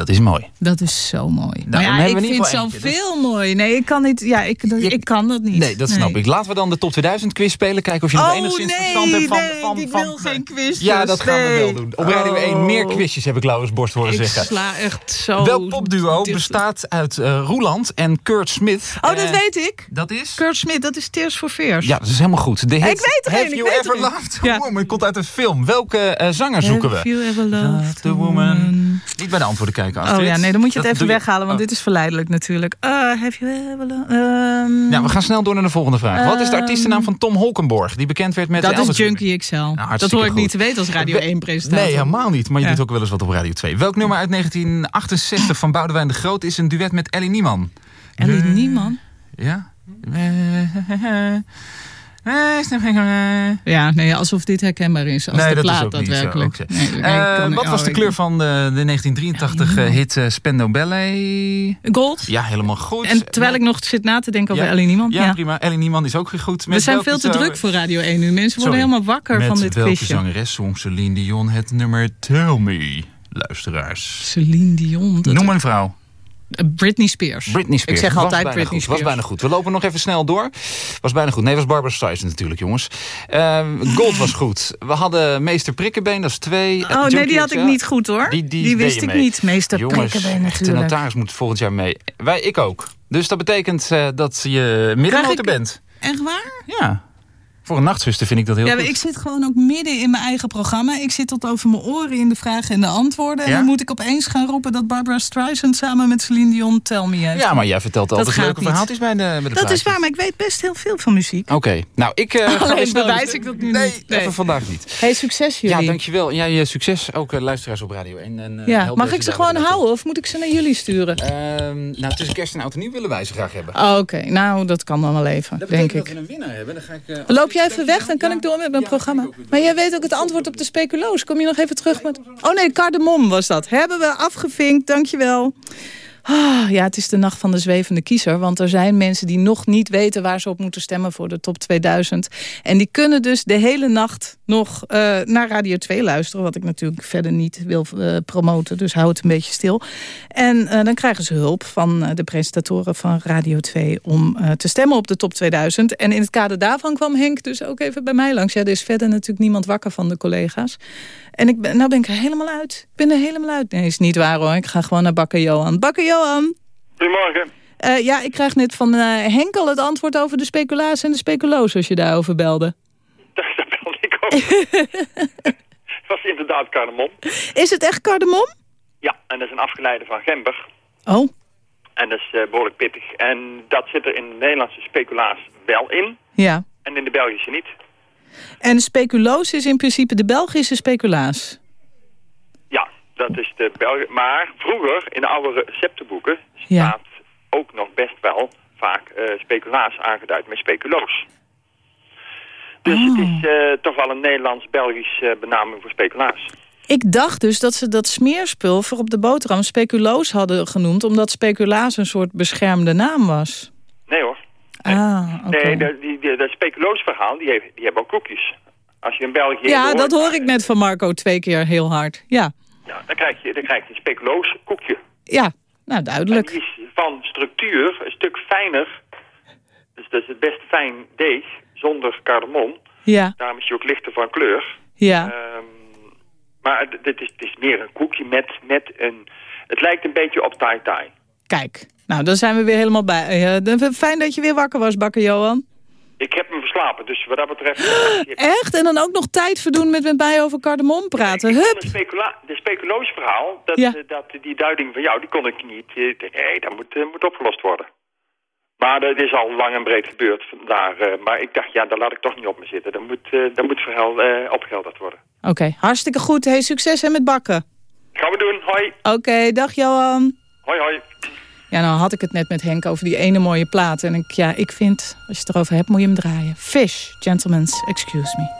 Dat is mooi. Dat is zo mooi. maar ja, ik vind eentje, zoveel mooi. Nee, ik kan niet. Ja, ik, dat- Je- ik kan dat niet. Nee, dat snap ik. Laten we dan de top 2000 quiz spelen. Kijken of je nog Oh enigszins nee, verstand hebt van... nee, van, ik van, wil geen quizjes. Ja, dat gaan we wel doen. Op Radio 1 meer quizjes heb ik Laurens Borst horen Ik zeggen. sla echt zo... Welk popduo bestaat uit eh, Roeland en Kurt Smith? Oh, dat Eh, weet ik. Dat is? Kurt Smith, dat is Tears for Fears. Ja, dat is helemaal goed. De hit Ik weet er Have een, ik You weet Ever er. Loved a Woman komt uit een film. Welke eh, zanger zoeken Have we? you ever loved the woman. Niet bij de antwoorden kijken, Astrid. Oh ja, nee, dan moet je het Dat even weghalen, want Oh. dit is verleidelijk natuurlijk. Uh, have you ehm, Ja, we gaan snel door naar de volgende vraag. Wat is de artiestennaam van Tom Holkenborg? Die bekend werd met dat de is Junkie XL. dat hartstikke hoor ik goed. niet te weten als Radio We- 1-presentator. Nee, helemaal niet. Maar je Ja. doet ook wel eens wat op Radio 2. Welk nummer uit 1968 van Boudewijn de Groot is een duet met Ellie Nieman? Ellie Nieman? Ja? Ja, nee, alsof dit herkenbaar is als nee, de dat plaat is ook daadwerkelijk. niet zo. Nee, nee, Eh, wat oh, was de ik- kleur van de, de 1983 Ellie hit eh, Spendo Ballet? Gold. Ja, helemaal goed. En terwijl ik nog zit na te denken over Ja. Ellie Nieman. Ja, Ja. prima. Ellie Nieman is ook weer goed. We Met zijn welke veel te druk voor Radio 1 nu. Mensen worden Sorry. helemaal wakker Met van dit welke quizje. zangeres zong Celine Dion het nummer Tell Me? Luisteraars. Celine Dion. Noem maar een vrouw. Eh, Britney Spears. Britney Spears. Ik zeg altijd Britney goed. Spears. Was bijna goed. We lopen nog even snel door. Was bijna goed. Nee, was Barbara Streisand natuurlijk, jongens. Ehm, Gold was goed. We hadden Meester Prikkenbeen, dat is twee. Oh nee, die had ik niet goed hoor. Die, die, wist ik niet. Meester Jongens, Prikkenbeen echt, de natuurlijk. notaris moet volgend jaar mee. Wij, ik ook. Dus dat betekent eh, dat je middenmotor bent. Echt waar? Ja. Voor een nachtzuster vind ik dat heel Ja, goed. ik zit gewoon ook midden in mijn eigen programma. Ik zit tot over mijn oren in de vragen en de antwoorden. En dan moet ik opeens gaan roepen dat Barbara Streisand samen met Celine Dion Tell Me heeft. Ja, maar jij vertelt altijd leuke niet. verhaaltjes bij de, bij de Dat plaatjes. is waar, maar ik weet best heel veel van muziek. Oké, nou ik... eh, ga Alleen snel- bewijs ik dat nu nee, niet. Nee. even vandaag niet. Hey, succes jullie. Ja, dankjewel. En jij eh, succes ook eh, luisteraars op Radio 1. En, eh, Ja, mag ik ze gewoon houden of moet ik ze naar jullie sturen? Ehm, nou, tussen kerst en oud en nieuw willen wij ze graag hebben. Oh, Oké, nou dat kan dan wel even, dat denk ik. dat we een winnaar hebben. Dan ga ik, eh, Loop jij even weg, dan kan ik door met mijn programma. Maar jij weet ook het antwoord op de speculoos. Kom je nog even terug met... Oh nee, cardamom was dat. Hebben we afgevinkt, dankjewel. Ah, ja, het is de nacht van de zwevende kiezer. Want er zijn mensen die nog niet weten waar ze op moeten stemmen voor de top 2000. En die kunnen dus de hele nacht nog eh, naar Radio 2 luisteren. Wat ik natuurlijk verder niet wil eh, promoten. Dus hou het een beetje stil. En eh, dan krijgen ze hulp van de presentatoren van Radio 2 om te stemmen op de top 2000. En in het kader daarvan kwam Henk dus ook even bij mij langs. Ja, er is verder natuurlijk niemand wakker van de collega's. En ik ben, nou ben ik er helemaal uit. Ik ben er helemaal uit. Nee, is niet waar hoor. Ik ga gewoon naar Bakker Johan. Bakker Johan. Goedemorgen. Ja, ik krijg net van Henk al het antwoord over de speculaas en de speculoos als je daarover belde. Het was inderdaad cardamom. Is het echt cardamom? Ja, en dat is een afgeleide van gember. Oh, En dat is eh, behoorlijk pittig. En dat zit er in de Nederlandse speculaas wel in. ja. En in de Belgische niet. En speculoos is in principe de Belgische speculaas. Ja, dat is de Belgische. Maar vroeger, in de oude receptenboeken, Ja. staat ook nog best wel vaak eh, speculaas aangeduid met speculoos. Dus Oh. het is eh, toch wel een Nederlands-Belgisch eh, benaming voor speculaas. Ik dacht dus dat ze dat smeerspul voor op de boterham speculoos hadden genoemd... omdat speculaas een soort beschermde naam was. Nee hoor. Ah, oké. Nee, de, die, die, dat speculoosverhaal, die, heeft, die hebben ook koekjes. Als je in België... Ja, hoort- dat hoor ik net van Marco twee keer heel hard. Ja, Ja, dan krijg je, dan krijg je een speculoos koekje. ja nou En duidelijk. die is van structuur een stuk fijner. Dus dat is het best fijn deeg, zonder cardamom. Ja, Daarom is hij ook lichter van kleur. ja. Ehm, maar het, het, is, het is meer een koekje met, met een... Het lijkt een beetje op tai tai. Kijk, nou, dan zijn we weer helemaal bij. Eh, fijn dat je weer wakker was, bakker Johan. Ik heb hem verslapen, dus wat dat betreft... Echt? En dan ook nog tijd verdoen met met mij over cardamom praten. De, Hup! specula de speculoosverhaal, dat, Ja. eh, dat, die duiding van jou, die kon ik niet... eh, nee, dat moet, moet opgelost worden. Maar dat is al lang en breed gebeurd. Vandaar, eh, maar ik dacht, ja, daar laat ik toch niet op me zitten. Dat moet, eh dat moet verhel, eh, opgehelderd worden. Oké, hartstikke goed. Hey, succes hè met bakken. Gaan we doen. Hoi. Oké, dag Johan. Hoi, hoi. Ja, nou had ik het net met Henk over die ene mooie plaat. En ik, ja, ik vind, als je het erover hebt, moet je hem draaien. Fish, Gentlemen's Excuse Me.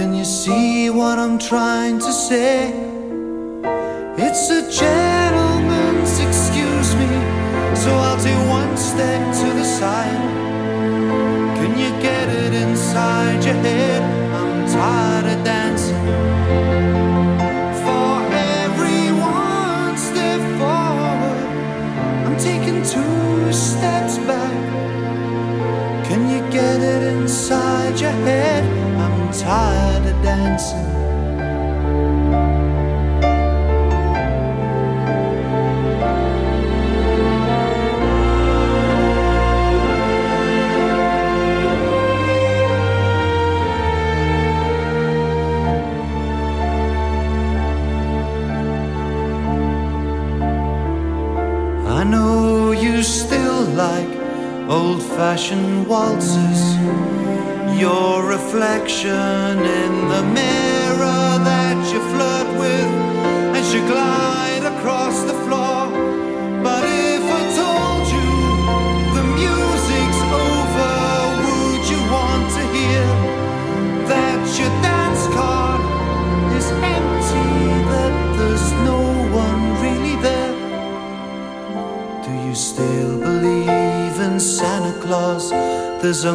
Can you see what I'm trying to say? It's a gentleman's excuse me, so I'll take one step to the side. Can you get it inside your head? I'm tired of dancing. For every one step forward, I'm taking two steps back. Can you get it inside your head? I'm tired I know you still like old-fashioned waltzes. Your reflection in the mirror that you flirt with as you glide across the floor. But if I told you the music's over, would you want to hear that your dance card is empty, that there's no one really there? Do you still believe in Santa Claus? There's a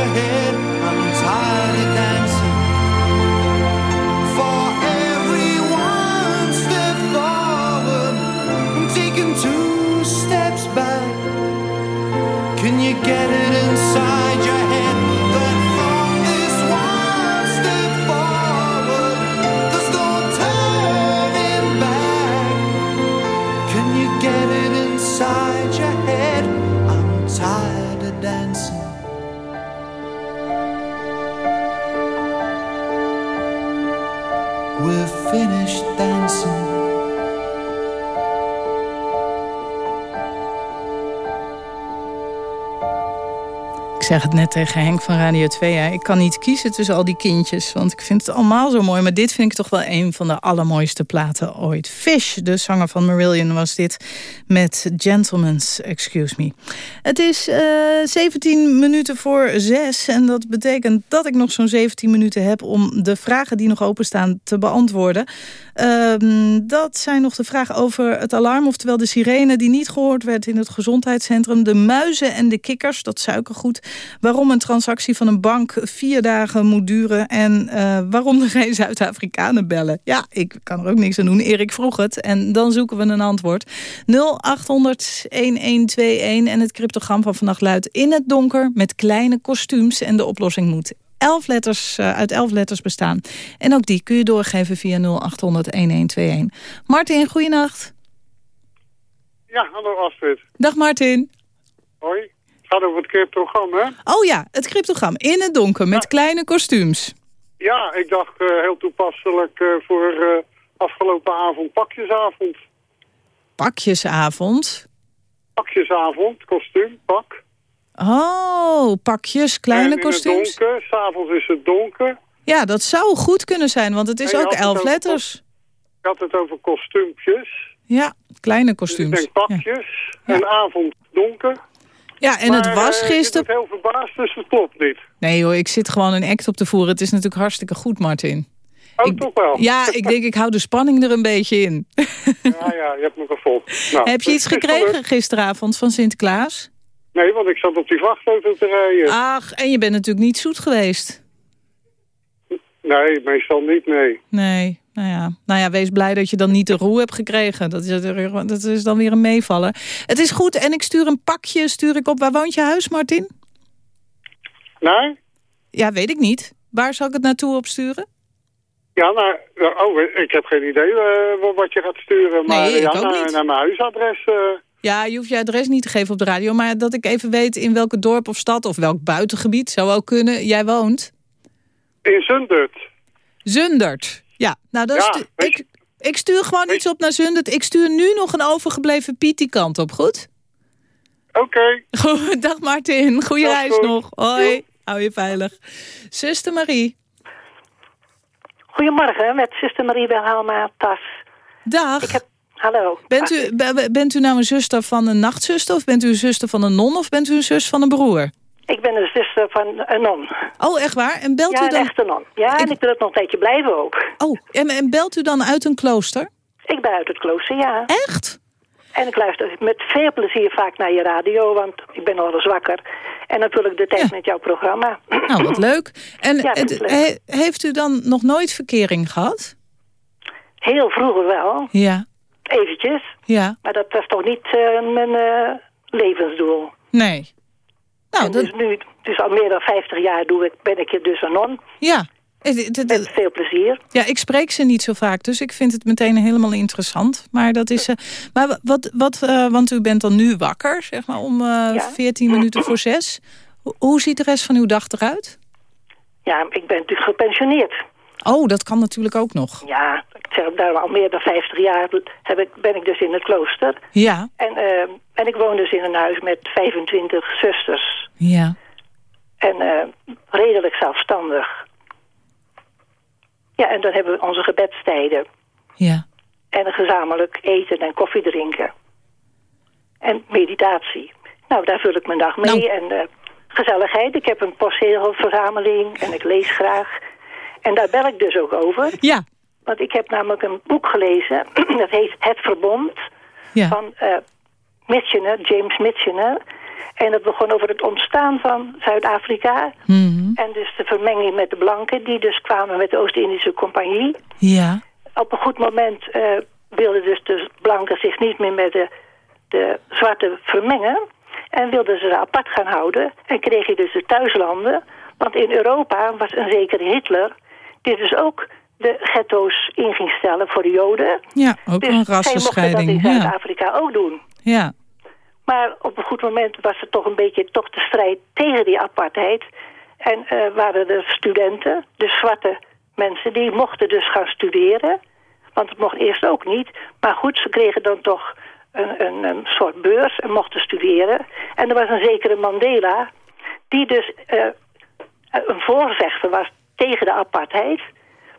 your head? Zeg het net tegen Henk van Radio 2. Ja. Ik kan niet kiezen tussen al die kindjes. Want ik vind het allemaal zo mooi. Maar dit vind ik toch wel een van de allermooiste platen ooit. Fish, de zanger van Marillion, was dit. Met Gentleman's Excuse Me. Het is eh 17 minuten voor 6. En dat betekent dat ik nog zo'n 17 minuten heb... om de vragen die nog openstaan te beantwoorden. Ehm, dat zijn nog de vragen over het alarm. Oftewel de sirene die niet gehoord werd in het gezondheidscentrum. De muizen en de kikkers, dat suikergoed. Waarom een transactie van een bank vier dagen moet duren. En eh, waarom er geen Zuid-Afrikanen bellen. Ja, ik kan er ook niks aan doen. Erik vroeg het. En dan zoeken we een antwoord. 0800-1121 en het cryptogram van vannacht luidt... in het donker met kleine kostuums. En de oplossing moet elf letters, eh, uit elf letters bestaan. En ook die kun je doorgeven via 0800-1121. Martin, goeienacht. Ja, hallo Astrid. Dag Martin. Hoi. Het gaat over het cryptogram, hè? Oh ja, het cryptogram in het donker met kleine kostuums. Ja, ik dacht eh, heel toepasselijk eh, voor eh, afgelopen avond pakjesavond. Pakjesavond. Pakjesavond, kostuum, pak. Oh, pakjes, kleine en kostuums. het donker, s'avonds is het donker. Ja, dat zou goed kunnen zijn, want het is ook elf letters. Ik had het over kostuumpjes. Ja, kleine Dus ik kostuums. denk pakjes. En avond donker. Ja, en het was eh, gisteren... Ik ben heel verbaasd, dus het klopt niet. Nee hoor, ik zit gewoon een act op te voeren. Het is natuurlijk hartstikke goed, Martin. Oh, toch wel? Ja, ik denk ik hou de spanning er een beetje in. Ja, ja, je hebt me gevolgd. Nou, Heb je iets het is gekregen gelukt. gisteravond van Sinterklaas? Nee, want ik zat op die vrachtauto te rijden. Ach, en je bent natuurlijk niet zoet geweest. Nee, meestal niet, nee. Nee, nou ja. Nou ja, wees blij dat je dan niet de roe hebt gekregen. Dat is, dat is dan weer een meevaller. Het is goed en ik stuur een pakje stuur ik op. Waar woont je huis, Martin? Nee? Ja, weet ik niet. Waar zal ik het naartoe opsturen? Ja, nou, oh, ik heb geen idee eh, wat je gaat sturen. Maar Nee, ik ja, ook naar, niet. naar mijn huisadres. eh, Ja, je hoeft je adres niet te geven op de radio. Maar dat ik even weet in welke dorp of stad of welk buitengebied zou ook kunnen. Jij woont? in Zundert. Zundert. Ja, nou dan Ja, stu- weet ik, ik stuur gewoon iets op naar Zundert. Ik stuur nu nog een overgebleven Piet die kant op, goed? Oké. Goed, dag Martin. Goeie Dag, reis goed. nog. Hoi. Hou je veilig. Zuster Marie. Goedemorgen, met zuster Marie Wilhelma Tas. Dag. Hallo. Bent u, be- bent u nou een zuster van een nachtzuster? Of bent u een zuster van een non? Of bent u een zus van een broer? Ik ben de zuster van een non. Oh, echt waar? En belt ja, u een dan... echte non. Ja, en ik wil het nog een tijdje blijven ook. Oh, en, en belt u dan uit een klooster? Ik ben uit het klooster, ja. Echt? En ik luister met veel plezier vaak naar je radio, want ik ben al eens wakker. En natuurlijk de tijd met jouw programma. Nou, wat leuk. En Ja, dat is het- leuk. he- heeft u dan nog nooit verkering gehad? Heel vroeger wel. Ja. Eventjes. Ja. Maar dat was toch niet eh, mijn eh, levensdoel. Nee. Nou, dat, dus nu, dus al meer dan 50 jaar doe ik, ben ik hier dus een non. ja. Met veel plezier. Ja, ik spreek ze niet zo vaak, dus ik vind het meteen helemaal interessant. Maar dat is. eh, maar wa- wat, wat, eh, want u bent dan nu wakker, zeg maar, om eh 14 minuten voor zes. Ho- Hoe ziet de rest van uw dag eruit? Ja, ik ben natuurlijk gepensioneerd. Oh, dat kan natuurlijk ook nog. Ja, ik zeg daar al meer dan 50 jaar heb ik, ben ik dus in het klooster. Ja, En, eh, en ik woon dus in een huis met 25 zusters. ja. En eh, redelijk zelfstandig. Ja, en dan hebben we onze gebedstijden. Ja. En een gezamenlijk eten en koffie drinken. En meditatie. Nou, daar vul ik mijn dag mee. Nou. En eh, gezelligheid. Ik heb een postzegelverzameling en ik lees graag. En daar bel ik dus ook over. Ja. Want ik heb namelijk een boek gelezen. dat heet Het Verbond. Ja. Van eh Michener, James Michener. En dat begon over het ontstaan van Zuid-Afrika. Mhm. En dus de vermenging met de blanken. Die dus kwamen met de Oost-Indische Compagnie Ja. op een goed moment eh, wilden dus de blanken zich niet meer met de, de zwarte vermengen. En wilden ze apart gaan houden. En kreeg je dus de thuislanden. Want in Europa was een zekere Hitler... die dus ook de ghetto's in ging stellen voor de Joden. Ja, ook dus een zij mochten dat rassenscheiding. in Ja. Zuid-Afrika ook doen. ja. Maar op een goed moment was er toch een beetje toch de strijd tegen die apartheid. En eh, waren er studenten, de zwarte mensen, die mochten dus gaan studeren. Want het mocht eerst ook niet. Maar goed, ze kregen dan toch een, een, een soort beurs en mochten studeren. En er was een zekere Mandela, die dus eh, een voorvechter was tegen de apartheid.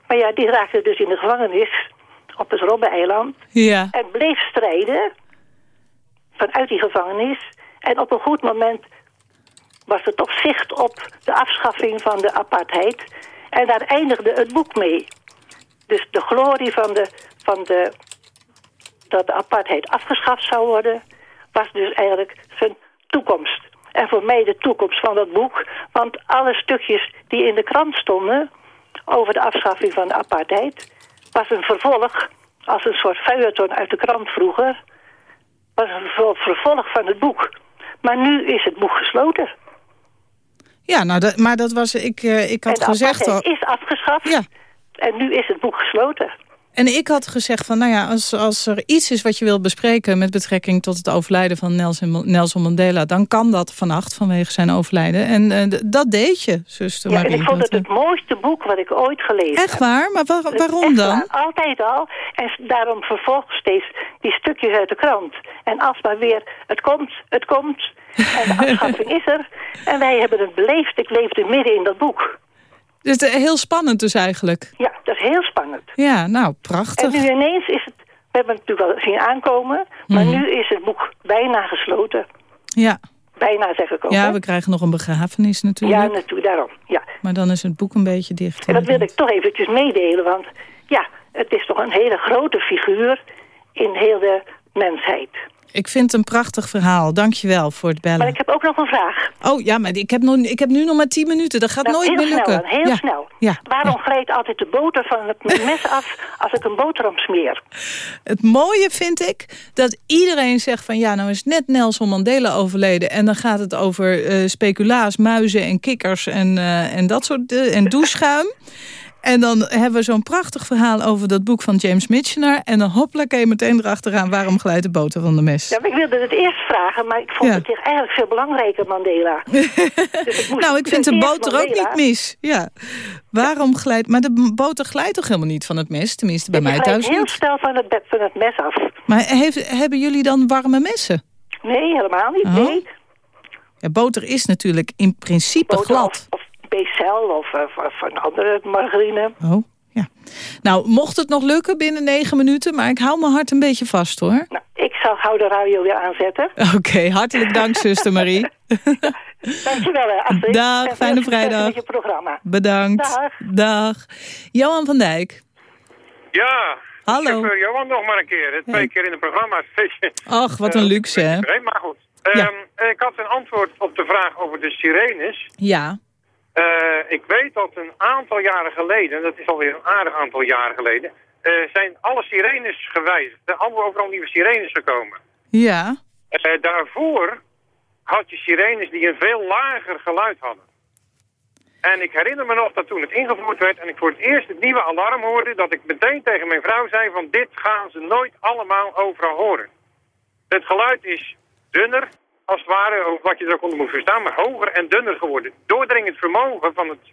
Maar ja, die raakte dus in de gevangenis op het Robben-eiland. Ja. En bleef strijden vanuit die gevangenis. En op een goed moment was er toch zicht op de afschaffing van de apartheid. En daar eindigde het boek mee. Dus de glorie van de, van de, dat de apartheid afgeschaft zou worden... was dus eigenlijk zijn toekomst. En voor mij de toekomst van dat boek. Want alle stukjes die in de krant stonden... over de afschaffing van de apartheid... was een vervolg, als een soort feuilleton uit de krant vroeger... was een ver- vervolg van het boek. Maar nu is het boek gesloten. Ja, nou, dat, maar dat was, ik, eh, ik had gezegd al... apartheid is afgeschaft. Ja. En nu is het boek gesloten. En ik had gezegd van, nou ja, als, als er iets is wat je wilt bespreken... met betrekking tot het overlijden van Nelson, Nelson Mandela... dan kan dat vannacht vanwege zijn overlijden. En eh, dat deed je, zuster Ja, Marie. en ik vond het het mooiste boek wat ik ooit gelezen Echt heb. waar? Maar wa- waarom echt dan? waar, altijd al. En daarom vervolg steeds die stukjes uit de krant. En als maar weer, het komt, het komt. En de afschaffing is er. En wij hebben het beleefd. Ik leefde midden in dat boek. Dus eh, heel spannend dus eigenlijk. Ja, dat is heel spannend. Ja, nou, En prachtig. nu ineens is het... We hebben het natuurlijk al zien aankomen. Maar Mhm. nu is het boek bijna gesloten. Ja. Bijna zeg ik ook. ja, hè? we krijgen nog een begrafenis ja, natuurlijk. natuurlijk, daarom. Ja. Maar dan is het boek een beetje dicht. En dat wil ik toch eventjes meedelen, want ja, het is toch een hele grote figuur in heel de mensheid. Ik vind het een prachtig verhaal. Dank je wel voor het Maar bellen. ik heb ook nog een vraag. Oh ja, maar ik heb, nog, ik heb nu nog maar tien minuten. Dat gaat Nou, nooit meer lukken. snel, heel ja. snel. Ja. Waarom glijdt altijd de boter van het mes af als ik een boterham smeer? Het mooie vind ik dat iedereen zegt van... ja, nou is net Nelson Mandela overleden... en dan gaat het over eh, speculaas, muizen en kikkers en, eh, en dat soort... eh, en doucheschuim. En dan hebben we zo'n prachtig verhaal over dat boek van James Michener... en dan hoppakee meteen erachteraan... waarom glijdt de boter van de mes? Ja, ik wilde het eerst vragen, maar ik vond Ja. het zich eigenlijk veel belangrijker, Mandela. Dus ik nou, ik vind de boter ook niet mis. Ja. Waarom glijdt... Maar de boter glijdt toch helemaal niet van het mes? Tenminste, bij mij thuis heel niet. snel van het, bed- van het mes af. Maar heeft, hebben jullie dan warme messen? Nee, helemaal niet. Oh. Nee. Ja, boter is natuurlijk in principe Boter glad. Becel of, of, of een andere margarine. Oh, ja. Nou, mocht het nog lukken binnen negen minuten... maar ik hou mijn hart een beetje vast, hoor. Nou, ik zal gauw de radio weer aanzetten. Oké, hartelijk dank, zuster Marie. Dankjewel, hè, Astrid. Dag, En veel fijne vrijdag. met je programma. Bedankt. Dag. Dag. Johan van Dijk. Ja, Hallo. chauffeur Johan nog maar een keer. Twee keer in het programma. Ach, wat een luxe, hè? Nee, maar goed. Ja. Ehm, ik had een antwoord op de vraag over de sirenes. Ja. Eh, ik weet dat een aantal jaren geleden, dat is alweer een aardig aantal jaren geleden, eh, zijn alle sirenes gewijzigd. Er zijn overal nieuwe sirenes gekomen. Ja. Eh, daarvoor had je sirenes die een veel lager geluid hadden. En ik herinner me nog dat toen het ingevoerd werd en ik voor het eerst het nieuwe alarm hoorde, dat ik meteen tegen mijn vrouw zei van dit gaan ze nooit allemaal overal horen. Het geluid is dunner, als het ware, of wat je er ook onder moet verstaan, maar hoger en dunner geworden. Doordringend vermogen van het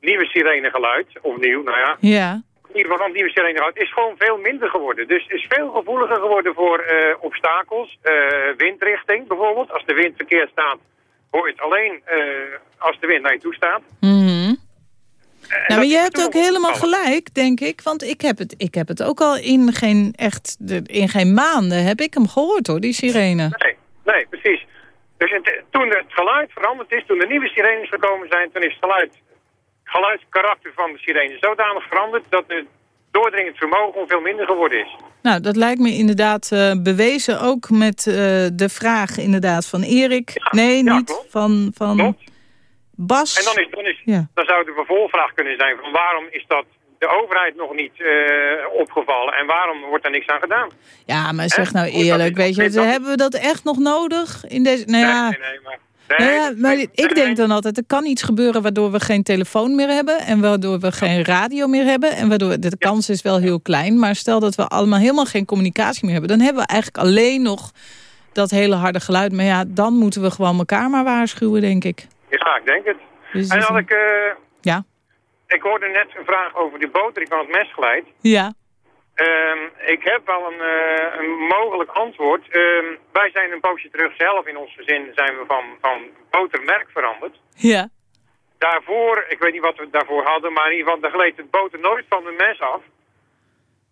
nieuwe sirenegeluid, of nieuw, nou ja, Ja. in ieder geval van het nieuwe sirenegeluid, is gewoon veel minder geworden. Dus is veel gevoeliger geworden voor eh, obstakels, eh, windrichting bijvoorbeeld. Als de wind verkeerd staat, hoor je het alleen eh, als de wind naar je toe staat. Mhm. Nou, maar je hebt ook helemaal gelijk, denk ik. Want ik heb het, ik heb het ook al in geen, echt, in geen maanden heb ik hem gehoord hoor, die sirene. Nee, nee, precies. Dus het- toen het geluid veranderd is, toen de nieuwe sirenes gekomen zijn, toen is het geluid, geluidskarakter van de sirene zodanig veranderd dat het doordringend vermogen veel minder geworden is. Nou, dat lijkt me inderdaad eh, bewezen ook met eh, de vraag inderdaad van Erik. nee, ja, niet klopt. van, van Klopt. Bas. En dan, is, dan, is, Ja. dan zou de vervolgvraag kunnen zijn van waarom is dat de overheid nog niet eh, opgevallen en waarom wordt er niks aan gedaan? Ja, maar zeg nou eerlijk, weet je, hebben we dat echt nog nodig in deze... Nou ja, Nee, nee, nee, maar... nou ja, nee, maar nee, ik denk dan altijd, er kan iets gebeuren waardoor we geen telefoon meer hebben en waardoor we geen radio meer hebben en waardoor de kans is wel heel klein, maar stel dat we allemaal helemaal geen communicatie meer hebben, dan hebben we eigenlijk alleen nog dat hele harde geluid. Maar ja, dan moeten we gewoon elkaar maar waarschuwen, denk ik. Ja, ik denk het. Dus En had ik, eh, Ja, ik hoorde net een vraag over die boter die van het mes glijdt. ja, Ehm, ik heb wel een, eh, een mogelijk antwoord. Ehm, wij zijn een poosje terug zelf in ons gezin zijn we van, van botermerk veranderd. ja. Daarvoor, ik weet niet wat we daarvoor hadden, maar in ieder geval, daar gleed het boter nooit van de mes af.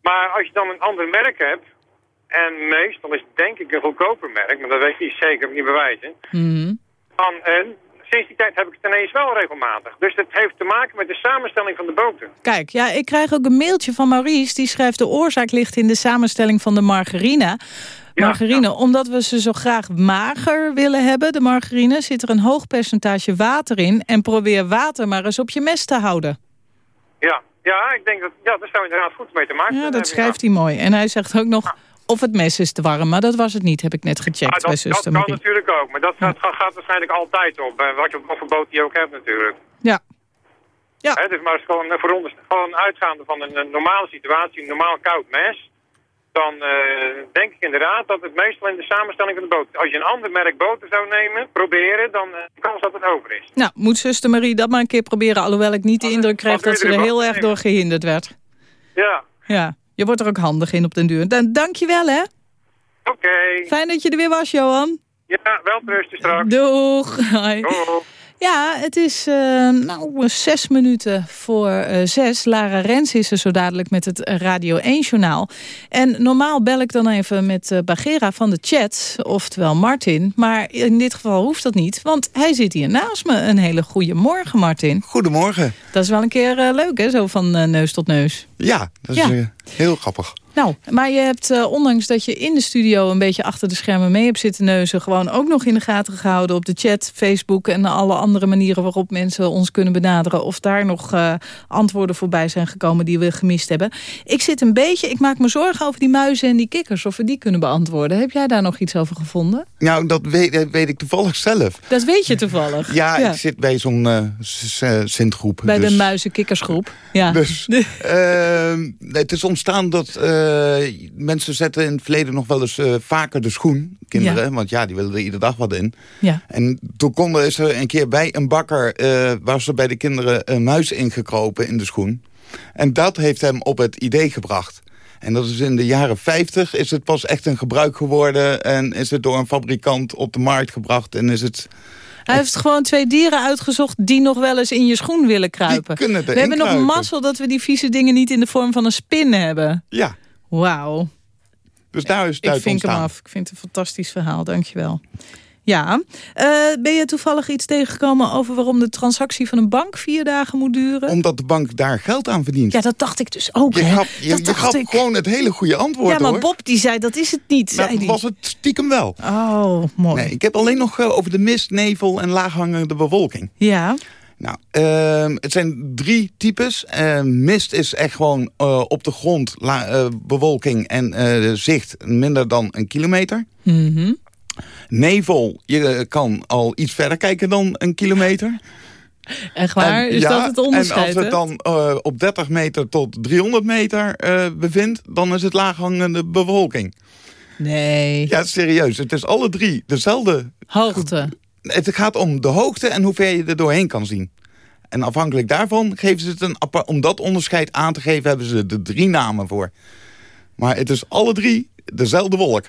Maar als je dan een ander merk hebt, en meestal is het denk ik een goedkoper merk, maar dat weet ik niet zeker, niet bewijzen. Mhm. Dan, eh, sinds die tijd heb ik het ineens wel regelmatig. Dus dat heeft te maken met de samenstelling van de boter. Kijk, ja, ik krijg ook een mailtje van Maurice. Die schrijft de oorzaak ligt in de samenstelling van de margarine. Margarine, omdat we ze zo graag mager willen hebben, de margarine... zit er een hoog percentage water in. En probeer water maar eens op je mes te houden. Ja, ja, ik denk dat ja, daar zou inderdaad goed mee te maken Ja, dat schrijft hij mooi. En hij zegt ook nog, of het mes is te warm. Maar dat was het niet, heb ik net gecheckt Ah, bij dat, dat zuster kan Marie. natuurlijk ook, maar dat gaat, waarschijnlijk altijd op. eh, wat je voor boot je ook hebt natuurlijk. Ja. Ja. Dus maar als gewoon, eh, voor gewoon uitgaande van een, een normale situatie, een normaal koud mes... dan eh, denk ik inderdaad dat het meestal in de samenstelling van de boot... als je een ander merk boter zou nemen, proberen, dan eh, de kans dat het over is. Nou, moet zuster Marie dat maar een keer proberen. Alhoewel ik niet de indruk kreeg dat ze er heel erg door gehinderd werd. Ja, Ja, je wordt er ook handig in op den duur. Dan, dank je wel, hè. oké. Fijn dat je er weer was, Johan. Ja, wel rusten straks. Doeg. Hoi. Doeg. Ja, het is eh, nou zes minuten voor eh, zes. Lara Rens is er zo dadelijk met het Radio 1-journaal. En normaal bel ik dan even met eh, Bagera van de chat, oftewel Martin. Maar in dit geval hoeft dat niet, want hij zit hier naast me. Een hele goede morgen, Martin. Goedemorgen. Dat is wel een keer eh, leuk, hè, zo van neus tot neus. Ja, dat is Ja. heel grappig. Nou, maar je hebt, eh, ondanks dat je in de studio een beetje achter de schermen mee hebt zitten neuzen, gewoon ook nog in de gaten gehouden op de chat, Facebook en alle andere manieren waarop mensen ons kunnen benaderen. Of daar nog eh, antwoorden voorbij zijn gekomen die we gemist hebben. Ik zit een beetje, ik maak me zorgen over die muizen en die kikkers, of we die kunnen beantwoorden. Heb jij daar nog iets over gevonden? Nou, dat weet, dat weet ik toevallig zelf. Dat weet je toevallig. Ja, ik zit bij zo'n eh, Sint-groep. Bij dus, de muizenkikkersgroep. Ja. Dus, ehm, het is ontstaan dat mensen zetten in het verleden nog wel eens eh, vaker de schoen, kinderen. Ja. Want ja, die willen er iedere dag wat in. Ja. En toen kon, is er een keer bij een bakker, eh was er bij de kinderen een muis ingekropen in de schoen. En dat heeft hem op het idee gebracht. En dat is in de jaren 50 is het pas echt een gebruik geworden... en is het door een fabrikant op de markt gebracht en is het... Hij heeft gewoon twee dieren uitgezocht die nog wel eens in je schoen willen kruipen. kunnen we hebben nog kruipen. mazzel dat we die vieze dingen niet in de vorm van een spin hebben. Ja. Wauw. Dus daar is het Ik uit vink hem ontstaan. af. Ik vind het een fantastisch verhaal, dankjewel. Ja, Eh, ben je toevallig iets tegengekomen over waarom de transactie van een bank vier dagen moet duren? Omdat de bank daar geld aan verdient. Ja, dat dacht ik dus ook. je gaf, je, dat je dacht gaf ik. gewoon het hele goede antwoord Ja, maar hoor. Bob die zei dat is het niet. Zei die. was het stiekem wel. Oh, mooi. Nee, ik heb alleen nog eh, over de mist, nevel en laaghangende bewolking. Ja. Nou, ehm, het zijn drie types. Ehm, mist is echt gewoon eh, op de grond la- eh, bewolking en eh, zicht minder dan een kilometer. Mhm. Nevel, je kan al iets verder kijken dan een kilometer. Echt waar? En, is ja, dat het onderscheid? En als het dan op 30 meter tot 300 meter bevindt... dan is het laaghangende bewolking. Nee. Ja, serieus. Het is alle drie dezelfde... Hoogte. Het gaat om de hoogte en hoe ver je er doorheen kan zien. En afhankelijk daarvan geven ze het een apart... Om dat onderscheid aan te geven hebben ze er drie namen voor. Maar het is alle drie dezelfde wolk.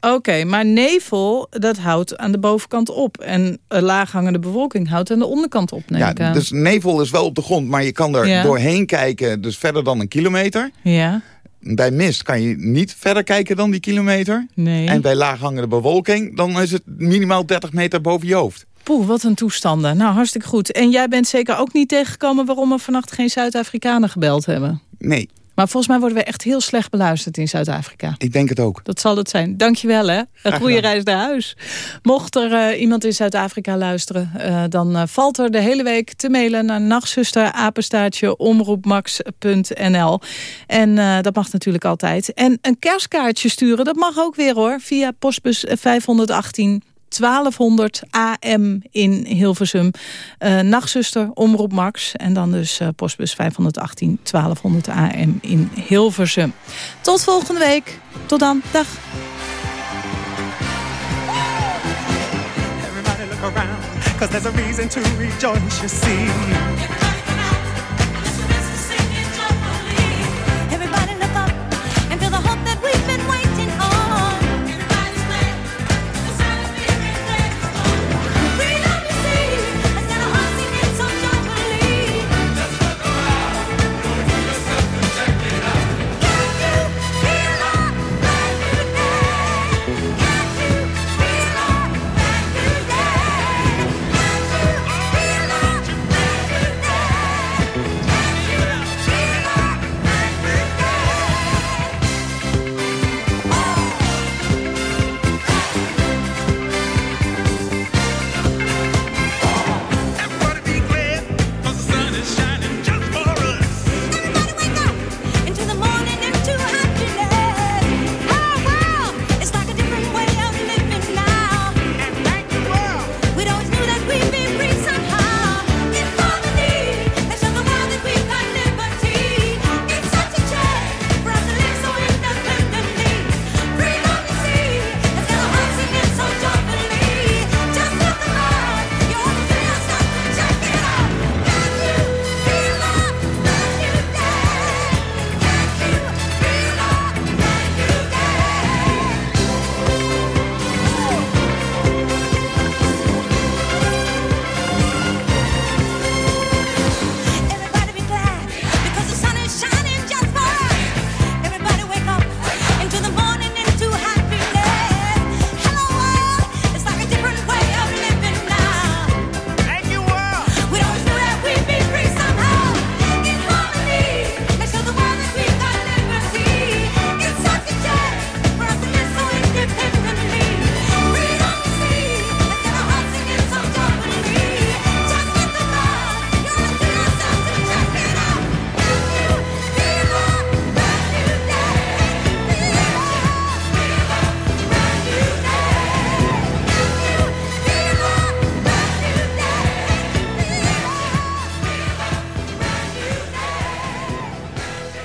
Oké, maar nevel, dat houdt aan de bovenkant op. En laaghangende bewolking houdt aan de onderkant op, neem Ja, ik aan. dus nevel is wel op de grond, maar je kan er Ja. doorheen kijken... dus verder dan een kilometer. Ja, Bij mist kan je niet verder kijken dan die kilometer. nee. En bij laaghangende bewolking, dan is het minimaal 30 meter boven je hoofd. Poeh, wat een toestanden. Nou, hartstikke goed. En jij bent zeker ook niet tegengekomen... waarom er vannacht geen Zuid-Afrikanen gebeld hebben. Nee, Maar volgens mij worden we echt heel slecht beluisterd in Zuid-Afrika. ik denk het ook. Dat zal het zijn. Dankjewel hè. Een goede reis naar huis. Mocht er eh, iemand in Zuid-Afrika luisteren... eh, dan eh, valt er de hele week te mailen naar nachtzuster apenstaartje omroepmax.nl. En dat mag natuurlijk altijd. En een kerstkaartje sturen, dat mag ook weer hoor. Via postbus 518 1200 AM in Hilversum. Eh nachtzuster, Omroep Max. En dan dus eh, postbus 518 1200 AM in Hilversum. Tot volgende week. Tot dan. Dag.